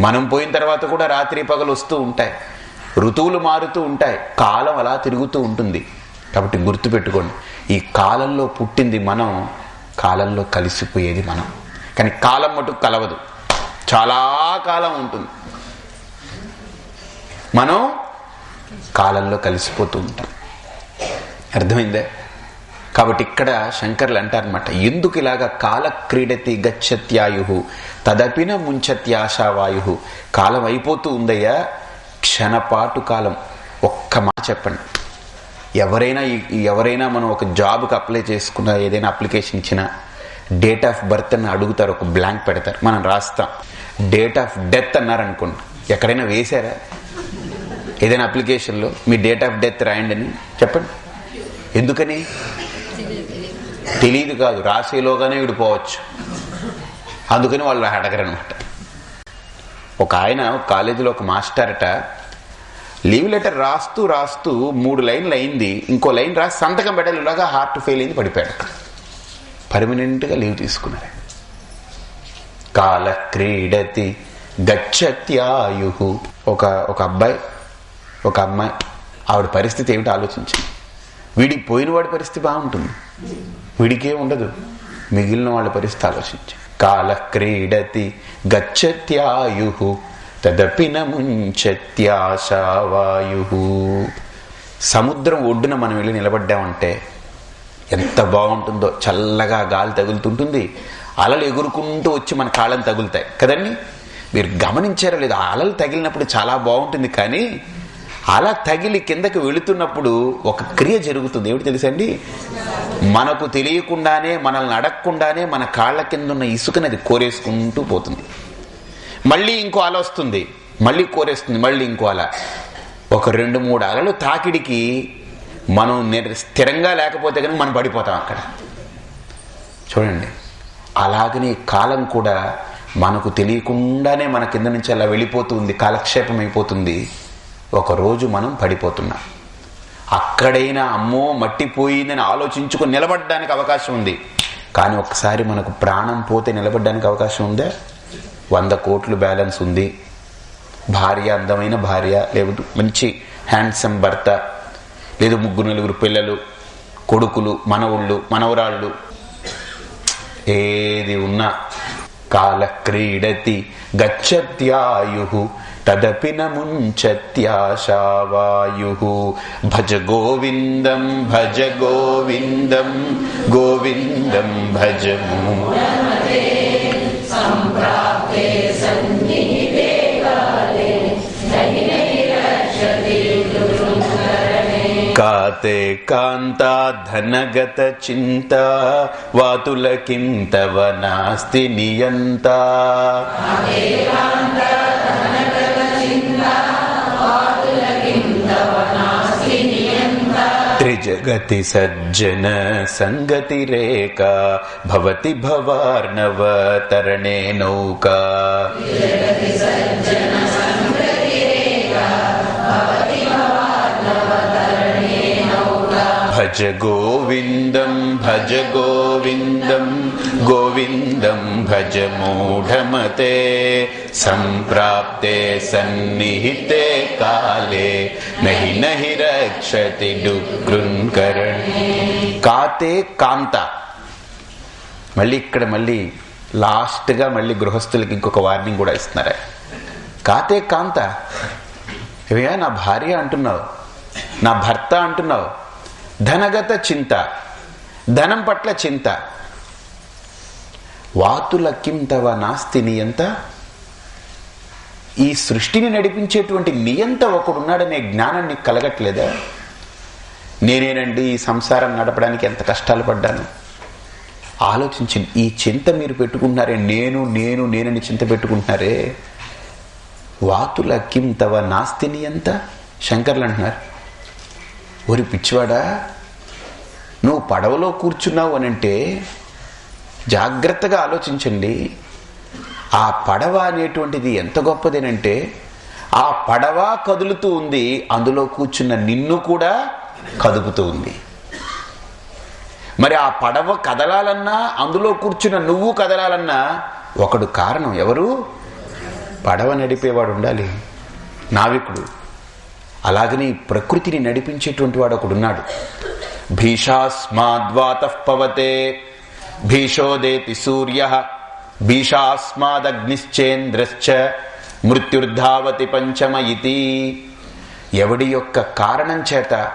మనం పోయిన తర్వాత కూడా రాత్రి పగలు వస్తూ ఉంటాయి. ఋతువులు మారుతూ ఉంటాయి. కాలం అలా తిరుగుతూ ఉంటుంది. కాబట్టి గుర్తుపెట్టుకోండి ఈ కాలంలో పుట్టింది మనం కాలంలో కలిసిపోయేది మనం. కానీ కాలం మటుకు కలవదు. చాలా కాలం ఉంటుంది. మనం కాలంలో కలిసిపోతూ ఉంటాం. అర్థమైందే? కాబట్టి ఇక్కడ శంకర్లు అంటారనమాట ఎందుకు ఇలాగా కాలక్రీడతి గచ్చత్యాయు? తదపిన ముంచత్యాశావాయు. కాలం అయిపోతూ ఉందయ్యా క్షణపాటు కాలం. ఒక్క మాట చెప్పండి. ఎవరైనా ఎవరైనా మనం ఒక జాబ్కి అప్లై చేసుకున్నా ఏదైనా అప్లికేషన్ ఇచ్చినా డేట్ ఆఫ్ బర్త్ అని అడుగుతారు ఒక బ్లాంక్ పెడతారు. మనం రాస్తాం. డేట్ ఆఫ్ డెత్ అన్నారు అనుకోండి ఎక్కడైనా వేశారా? ఏదైనా అప్లికేషన్లో మీ డేట్ ఆఫ్ డెత్ రాయండి అని చెప్పండి. ఎందుకని? తెలియదు కాదు. రాసేలోగానే విడిపోవచ్చు అందుకని వాళ్ళు అడగరనమాట. ఒక ఆయన కాలేజీలో ఒక మాస్టరట లీవ్ లెటర్ రాస్తూ రాస్తూ మూడు లైన్లు అయింది ఇంకో లైన్ రాసి సంతకం పెట్టాలి హార్ట్ ఫెయిల్ అయింది పడిపోయాడు. పర్మనెంట్గా లీవ్ తీసుకున్నారు. కాల క్రీడతి గచ్చత్యాయు. ఒక ఒక అబ్బాయి ఒక అమ్మాయి ఆవిడ పరిస్థితి ఏమిటి ఆలోచించింది వీడికి పోయిన వాడి పరిస్థితి బాగుంటుంది. వీడికే ఉండదు. మిగిలిన వాళ్ళ పరిస్థితి ఆలోచించి. కాల క్రీడతి గచ్చత్యాయు తదపిన ముంచత్యాశావాయు సముద్రం ఒడ్డున మనం వెళ్ళి నిలబడ్డామంటే ఎంత బాగుంటుందో చల్లగా గాలి తగులుతుంటుంది. అలలు ఎగురుకుంటూ వచ్చి మన కాళ్ళని తగులుతాయి. కదండి? మీరు గమనించారో లేదు అలలు తగిలినప్పుడు చాలా బాగుంటుంది కానీ అలా తగిలి కిందకి వెళుతున్నప్పుడు ఒక క్రియ జరుగుతుంది. ఏమిటి తెలుసండి? మనకు తెలియకుండానే మనల్ని అడగకుండానే మన కాళ్ళ కింద ఉన్న ఇసుకనది కోరేసుకుంటూ పోతుంది. మళ్ళీ ఇంకో అల వస్తుంది. మళ్ళీ కోరేస్తుంది. మళ్ళీ ఇంకో అల. ఒక రెండు మూడు అలలు తాకిడికి మనం స్థిరంగా లేకపోతే కనుక మనం పడిపోతాం అక్కడ. చూడండి. అలాగనే కాలం కూడా మనకు తెలియకుండానే మన కింద నుంచి అలా వెళ్ళిపోతుంది. కాలక్షేపం అయిపోతుంది ఒకరోజు మనం పడిపోతున్నాం. అక్కడైనా అమ్మో మట్టిపోయిందని ఆలోచించుకుని నిలబడడానికి అవకాశం ఉంది. కానీ ఒకసారి మనకు ప్రాణం పోతే నిలబడడానికి అవకాశం ఉందా? వంద కోట్లు బ్యాలెన్స్ ఉంది. భార్య అందమైన భార్య లేదు మంచి హ్యాండ్సమ్ భర్త లేదు ముగ్గురు నలుగురు పిల్లలు కొడుకులు మనవుళ్ళు మనవరాళ్ళు ఏది ఉన్నా కాల క్రీడతి గచ్చత్యాయు తదపి న ముంచత్యాశావాయు భజ గోవిందం భజ గోవిందం గోవిందం భజము కాతే కాంతా ధనగత చింత వాతుల కిం తవ నాస్తి నియంతా త్రిజగతి సజ్జన సంగతి రేఖ భవతి భవార్ణవ తరణే నౌకా గోవిందం భజ గోవిందం గోవిందం భజ మూఢమతే సంప్రాప్తే సన్నిహితే కాలే నహి నహి రక్షతి డుకృంకరణ్ కాతే కాంత మళ్ళీ ఇక్కడ మళ్ళీ లాస్ట్గా మళ్ళీ గృహస్థులకి ఇంకొక వార్నింగ్ కూడా ఇస్తున్నారు కాతే కాంత ఇవయా నా భార్య అంటున్నావు నా భర్త అంటున్నావు ధనగత చింత ధనం పట్ల చింత. వాతుల తవ నాస్తి నియంత. ఈ సృష్టిని నడిపించేటువంటి నియంత ఒకడున్నాడనే జ్ఞానం నీకు కలగట్లేదా? నేనేనండి ఈ సంసారం నడపడానికి ఎంత కష్టాలు పడ్డాను. ఆలోచించింది ఈ చింత మీరు పెట్టుకుంటున్నారే నేను నేను నేనని చింత పెట్టుకుంటున్నారే? వాతుల కిం తవ నాస్తిని నియంత? శంకర్లు అంటున్నారు. ఒరి పిచ్చివాడా నువ్వు పడవలో కూర్చున్నావు అనంటే జాగ్రత్తగా ఆలోచించండి. ఆ పడవ అనేటువంటిది ఎంత గొప్పదేనంటే ఆ పడవ కదులుతూ ఉంది అందులో కూర్చున్న నిన్ను కూడా కదుపుతూ ఉంది. మరి ఆ పడవ కదలాలన్నా అందులో కూర్చున్న నువ్వు కదలాలన్నా ఒకడు కారణం ఎవరు? పడవ నడిపేవాడు ఉండాలి. నావికుడు. అలాగనే ప్రకృతిని నడిపించేటువంటి వాడు ఒకడున్నాడు భీషాస్మాద్వాత పవతే భీషోదేతి సూర్య భీషాస్మాదగ్నిశ్చేంద్రశ్చ మృత్యుర్ధావతి పంచమ ఇతి ఎవడి యొక్క కారణం చేత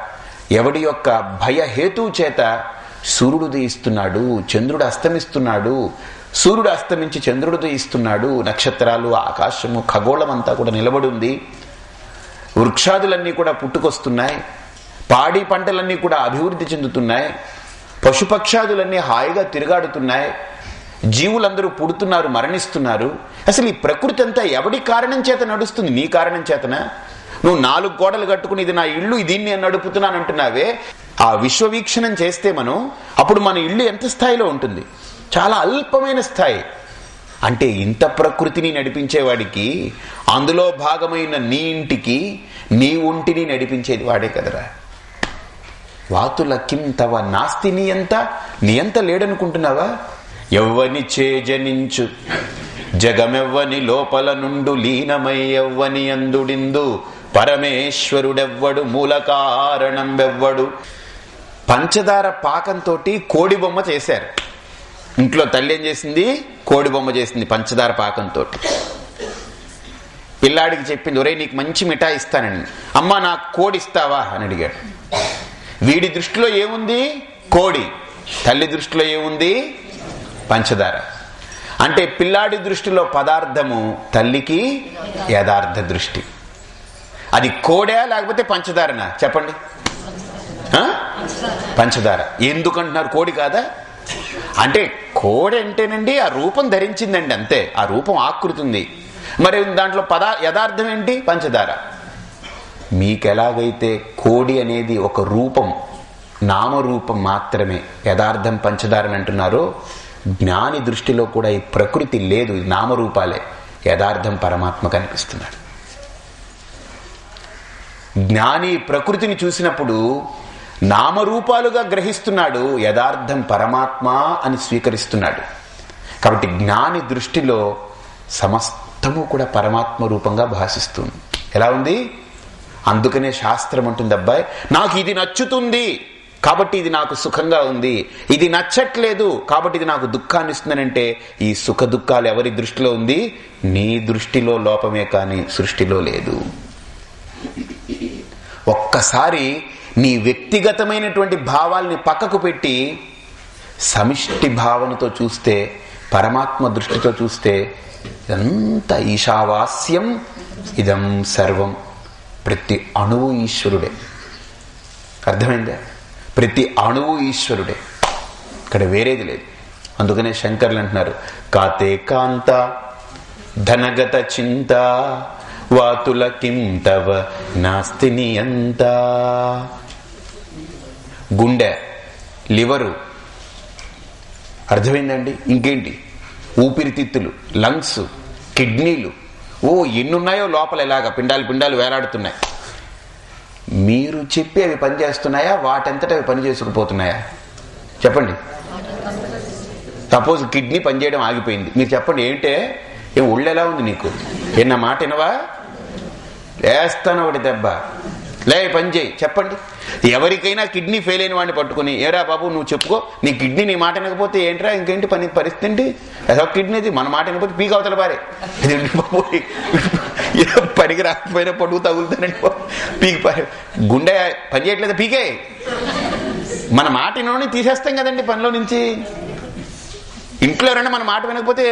ఎవడి యొక్క భయహేతు చేత సూర్యుడు ఉదయిస్తున్నాడు చంద్రుడు అస్తమిస్తున్నాడు సూర్యుడు అస్తమించి చంద్రుడు ఉదయిస్తున్నాడు నక్షత్రాలు ఆకాశము ఖగోళం అంతా కూడా నిలబడి ఉంది. వృక్షాదులన్నీ కూడా పుట్టుకొస్తున్నాయి. పాడి పంటలన్నీ కూడా అభివృద్ధి చెందుతున్నాయి. పశుపక్షాదులన్నీ హాయిగా తిరుగాడుతున్నాయి. జీవులందరూ పుడుతున్నారు మరణిస్తున్నారు. అసలు ఈ ప్రకృతి అంతా ఎవడి కారణం చేత నడుస్తుంది? నీ కారణం చేతనా? నువ్వు నాలుగు గోడలు కట్టుకుని ఇది నా ఇల్లు దీన్ని నేను నడుపుతున్నాను అంటున్నావే? ఆ విశ్వవీక్షణం చేస్తే మనం అప్పుడు మన ఇల్లు ఎంత స్థాయిలో ఉంటుంది? చాలా అల్పమైన స్థాయి. అంటే ఇంత ప్రకృతిని నడిపించేవాడికి అందులో భాగమైన నీ ఇంటికి నీ ఒంటిని నడిపించేది వాడే కదరా. వాతుల కింతవ నాస్తి నీ ఎంత నీ ఎంత లేడనుకుంటున్నావా? ఎవ్వని చేజనించు జగమెవ్వని లోపల నుండు లీనమై ఎవ్వని అందుడిందు పరమేశ్వరుడెవ్వడు మూల కారణం వెవ్వడు పంచదార పాకంతో కోడి బొమ్మ చేశారు. ఇంట్లో తల్లి ఏం చేసింది? కోడి బొమ్మ చేసింది పంచదార పాకంతో పిల్లాడికి చెప్పింది ఒరే నీకు మంచి మిఠాయి ఇస్తానని అమ్మ నాకు కోడి ఇస్తావా? అని అడిగాడు. వీడి దృష్టిలో ఏముంది? కోడి. తల్లి దృష్టిలో ఏముంది? పంచదార. అంటే పిల్లాడి దృష్టిలో పదార్థము తల్లికి యథార్థ దృష్టి. అది కోడా లేకపోతే పంచదారనా? చెప్పండి. పంచదార. ఎందుకంటున్నారు కోడి కాదా? అంటే కోడి అంటేనండి ఆ రూపం ధరించిందండి అంతే. ఆ రూపం ఆకృతుంది. మరి దాంట్లో పదా యథార్థం ఏంటి? పంచదార. మీకెలాగైతే కోడి అనేది ఒక రూపం నామరూపం మాత్రమే యథార్థం పంచదారని అంటున్నారో జ్ఞాని దృష్టిలో కూడా ఈ ప్రకృతి లేదు నామరూపాలే. యథార్థం పరమాత్మ కనిపిస్తున్నాడు జ్ఞాని ప్రకృతిని చూసినప్పుడు నామరూపాలుగా గ్రహిస్తున్నాడు యథార్థం పరమాత్మ అని స్వీకరిస్తున్నాడు. కాబట్టి జ్ఞాని దృష్టిలో సమస్తము కూడా పరమాత్మ రూపంగా భాషిస్తుంది. ఎలా ఉంది? అందుకనే శాస్త్రం ఉంటుంది అబ్బాయి నాకు ఇది నచ్చుతుంది కాబట్టి ఇది నాకు సుఖంగా ఉంది. ఇది నచ్చట్లేదు కాబట్టి ఇది నాకు దుఃఖాన్ని ఇస్తుందనంటే ఈ సుఖ దుఃఖాలు ఎవరి దృష్టిలో ఉంది? నీ దృష్టిలో లోపమే కానీ సృష్టిలో లేదు. ఒక్కసారి నీ వ్యక్తిగతమైనటువంటి భావాల్ని పక్కకు పెట్టి సమిష్టి భావనతో చూస్తే పరమాత్మ దృష్టితో చూస్తే ఇదంతా ఈశావాస్యం ఇదం సర్వం ప్రతి అణువు ఈశ్వరుడే. అర్థమైందా? ప్రతి అణువు ఈశ్వరుడే. ఇక్కడ వేరేది లేదు. అందుకనే శంకర్లు అంటున్నారు కాతే కాంత ధనగత చింత వాతుల కిం తవ నాస్తి నియంత. గుండె లివరు. అర్థమైందండి? ఇంకేంటి? ఊపిరితిత్తులు లంగ్స్ కిడ్నీలు. ఓ ఎన్నున్నాయో లోపల ఇలాగ పిండాలు పిండాలు వేలాడుతున్నాయి. మీరు చెప్పి అవి పనిచేస్తున్నాయా? వాటంతట అవి పని చేసుకుపోతున్నాయా చెప్పండి. సపోజ్ కిడ్నీ పనిచేయడం ఆగిపోయింది. మీరు చెప్పండి ఏంటే? ఏ ఒళ్ళు ఎలా ఉంది నీకు? ఏం నా మాట వినవా? వేస్తాను ఒకటి దెబ్బ. లే పని చేయి చెప్పండి. ఎవరికైనా కిడ్నీ ఫెయిల్ అయిన వాడిని పట్టుకుని ఏరా బాబు నువ్వు చెప్పుకో నీ కిడ్నీ నీ మాట వినకపోతే ఏంట్రా ఇంకేంటి పని పరిస్థితి ఏంటి? అదో కిడ్నీది మన మాట వినకపోతే పీక్ అవతల బారే బాబు పనికి రాకపోయినా పడుగు తగులుతానండి పీకి పారే. గుండె పని చేయట్లేదు పీకే? మన మాట వినోని తీసేస్తాం కదండి పనిలో నుంచి. ఇంట్లో ఎవరైనా మన మాట వినకపోతే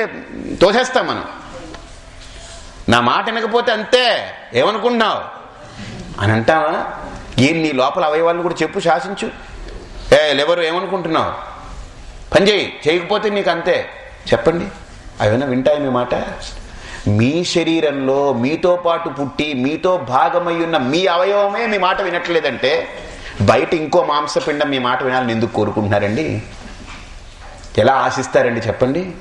తోసేస్తాం మనం. నా మాట వినకపోతే అంతే ఏమనుకుంటున్నావు? అని అంటావా? ఏం నీ లోపల అవయవాళ్ళు కూడా చెప్పు శాసించు. ఏ లెవరు ఏమనుకుంటున్నావు? పని చేయి చేయకపోతే నీకు అంతే చెప్పండి. అవైనా వింటాయి మీ మాట? మీ శరీరంలో మీతో పాటు పుట్టి మీతో భాగమై ఉన్న మీ అవయవమే మీ మాట వినట్లేదంటే బయట ఇంకో మాంసపిండం మీ మాట వినాలని ఎందుకు కోరుకుంటున్నారండి? ఎలా ఆశిస్తారండి చెప్పండి?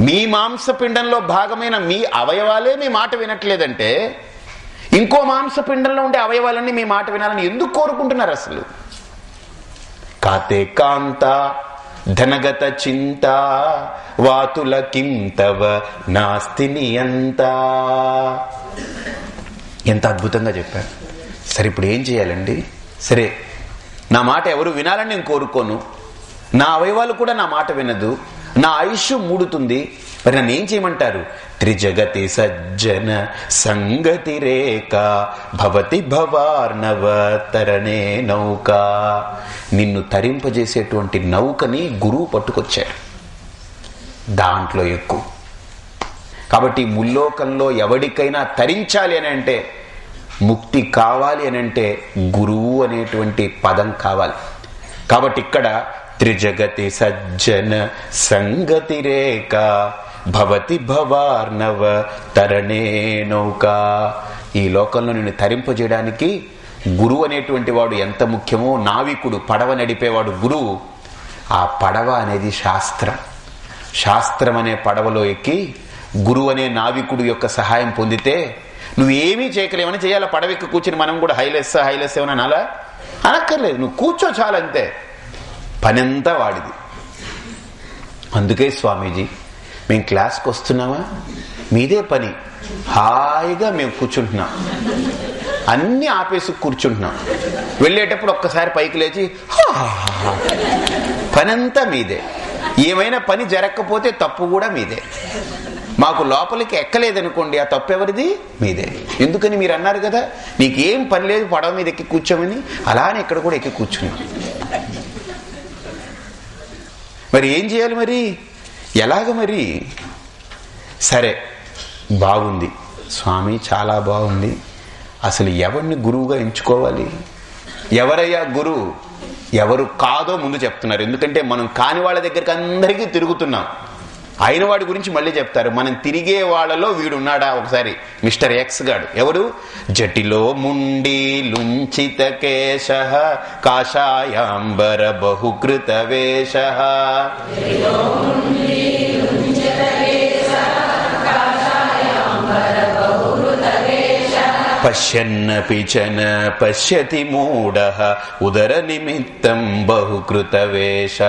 మీ మాంసపిండంలో భాగమైన మీ అవయవాలే మీ మాట వినట్లేదంటే ఇంకో మాంసపిండంలో ఉండే అవయవాలన్నీ మీ మాట వినాలని ఎందుకు కోరుకుంటున్నారు అసలు? కాతే కాంత ధనగత చింత వాతుల కింతవ నాస్తి నియంత. ఎంత అద్భుతంగా చెప్పారు. సరే ఇప్పుడు ఏం చేయాలండి? సరే నా మాట ఎవరు వినాలని నేను కోరుకోను. నా అవయవాలు కూడా నా మాట వినదు. నా ఆయుష్ మూడుతుంది. మరి నన్ను ఏం చేయమంటారు? త్రిజగతి సజ్జన సంగతి భవతి భవార్ణవ తరణే నౌక నిన్ను తరింపజేసేటువంటి నౌకని గురువు పట్టుకొచ్చారు దాంట్లో ఎక్కువ కాబట్టి ముల్లోకంలో ఎవడికైనా తరించాలి అని అంటే ముక్తి కావాలి అని అంటే గురువు అనేటువంటి పదం కావాలి. కాబట్టి ఇక్కడ త్రిజగతి సజ్జన సంగతి రేఖ భవతి భవార్ణవ తరణే నౌక. ఈ లోకంలో నిన్ను తరింపజేయడానికి గురువు అనేటువంటి వాడు ఎంత ముఖ్యమో నావికుడు పడవ నడిపేవాడు గురువు. ఆ పడవ అనేది శాస్త్రం. శాస్త్రం అనే పడవలో ఎక్కి గురువు అనే నావికుడు యొక్క సహాయం పొందితే నువ్వేమీ చేయకలేమని చేయాలి. పడవెక్కి కూర్చుని మనం కూడా హైలెస్ హైలెస్ ఏమని అనాలా? అనక్కర్లేదు. నువ్వు కూర్చో చాలంతే. పనంతా వాడిది. అందుకే స్వామీజీ మేము క్లాస్కి వస్తున్నామా? మీదే పని. హాయిగా మేము కూర్చుంటున్నాం. అన్నీ ఆపేసి కూర్చుంటున్నాం. వెళ్ళేటప్పుడు ఒక్కసారి పైకి లేచి పనంతా మీదే. ఏమైనా పని జరగకపోతే తప్పు కూడా మీదే. మాకు లోపలికి ఎక్కలేదనుకోండి ఆ తప్పు ఎవరిది? మీదే. ఎందుకని మీరు అన్నారు కదా నీకేం పని లేదు పడవ మీద ఎక్కి కూర్చోమని. అలానే ఇక్కడ కూడా ఎక్కి కూర్చున్నాం. మరి ఏం చేయాలి మరి? ఎలాగ మరి? సరే బాగుంది. స్వామి చాలా బాగుంది. అసలు ఎవరిని గురువుగా ఎంచుకోవాలి? ఎవరయ్యా గురువు ఎవరు కాదో ముందు చెప్తున్నారు. ఎందుకంటే మనం కాని వాళ్ళ దగ్గరికి అందరికీ తిరుగుతున్నాం. అయిన వాడి గురించి మళ్ళీ చెప్తారు. మనం తిరిగే వాళ్ళలో వీడున్నాడా? ఒకసారి మిస్టర్ ఎక్స్ గాడు. ఎవరు? జటిలో ముండి లుంచిత కేశ కాషాయాంబర బహుకృత వేష పశ్యన్నపి చన పశ్యతి మూఢ ఉదర నిమిత్తం బహుకృత వేష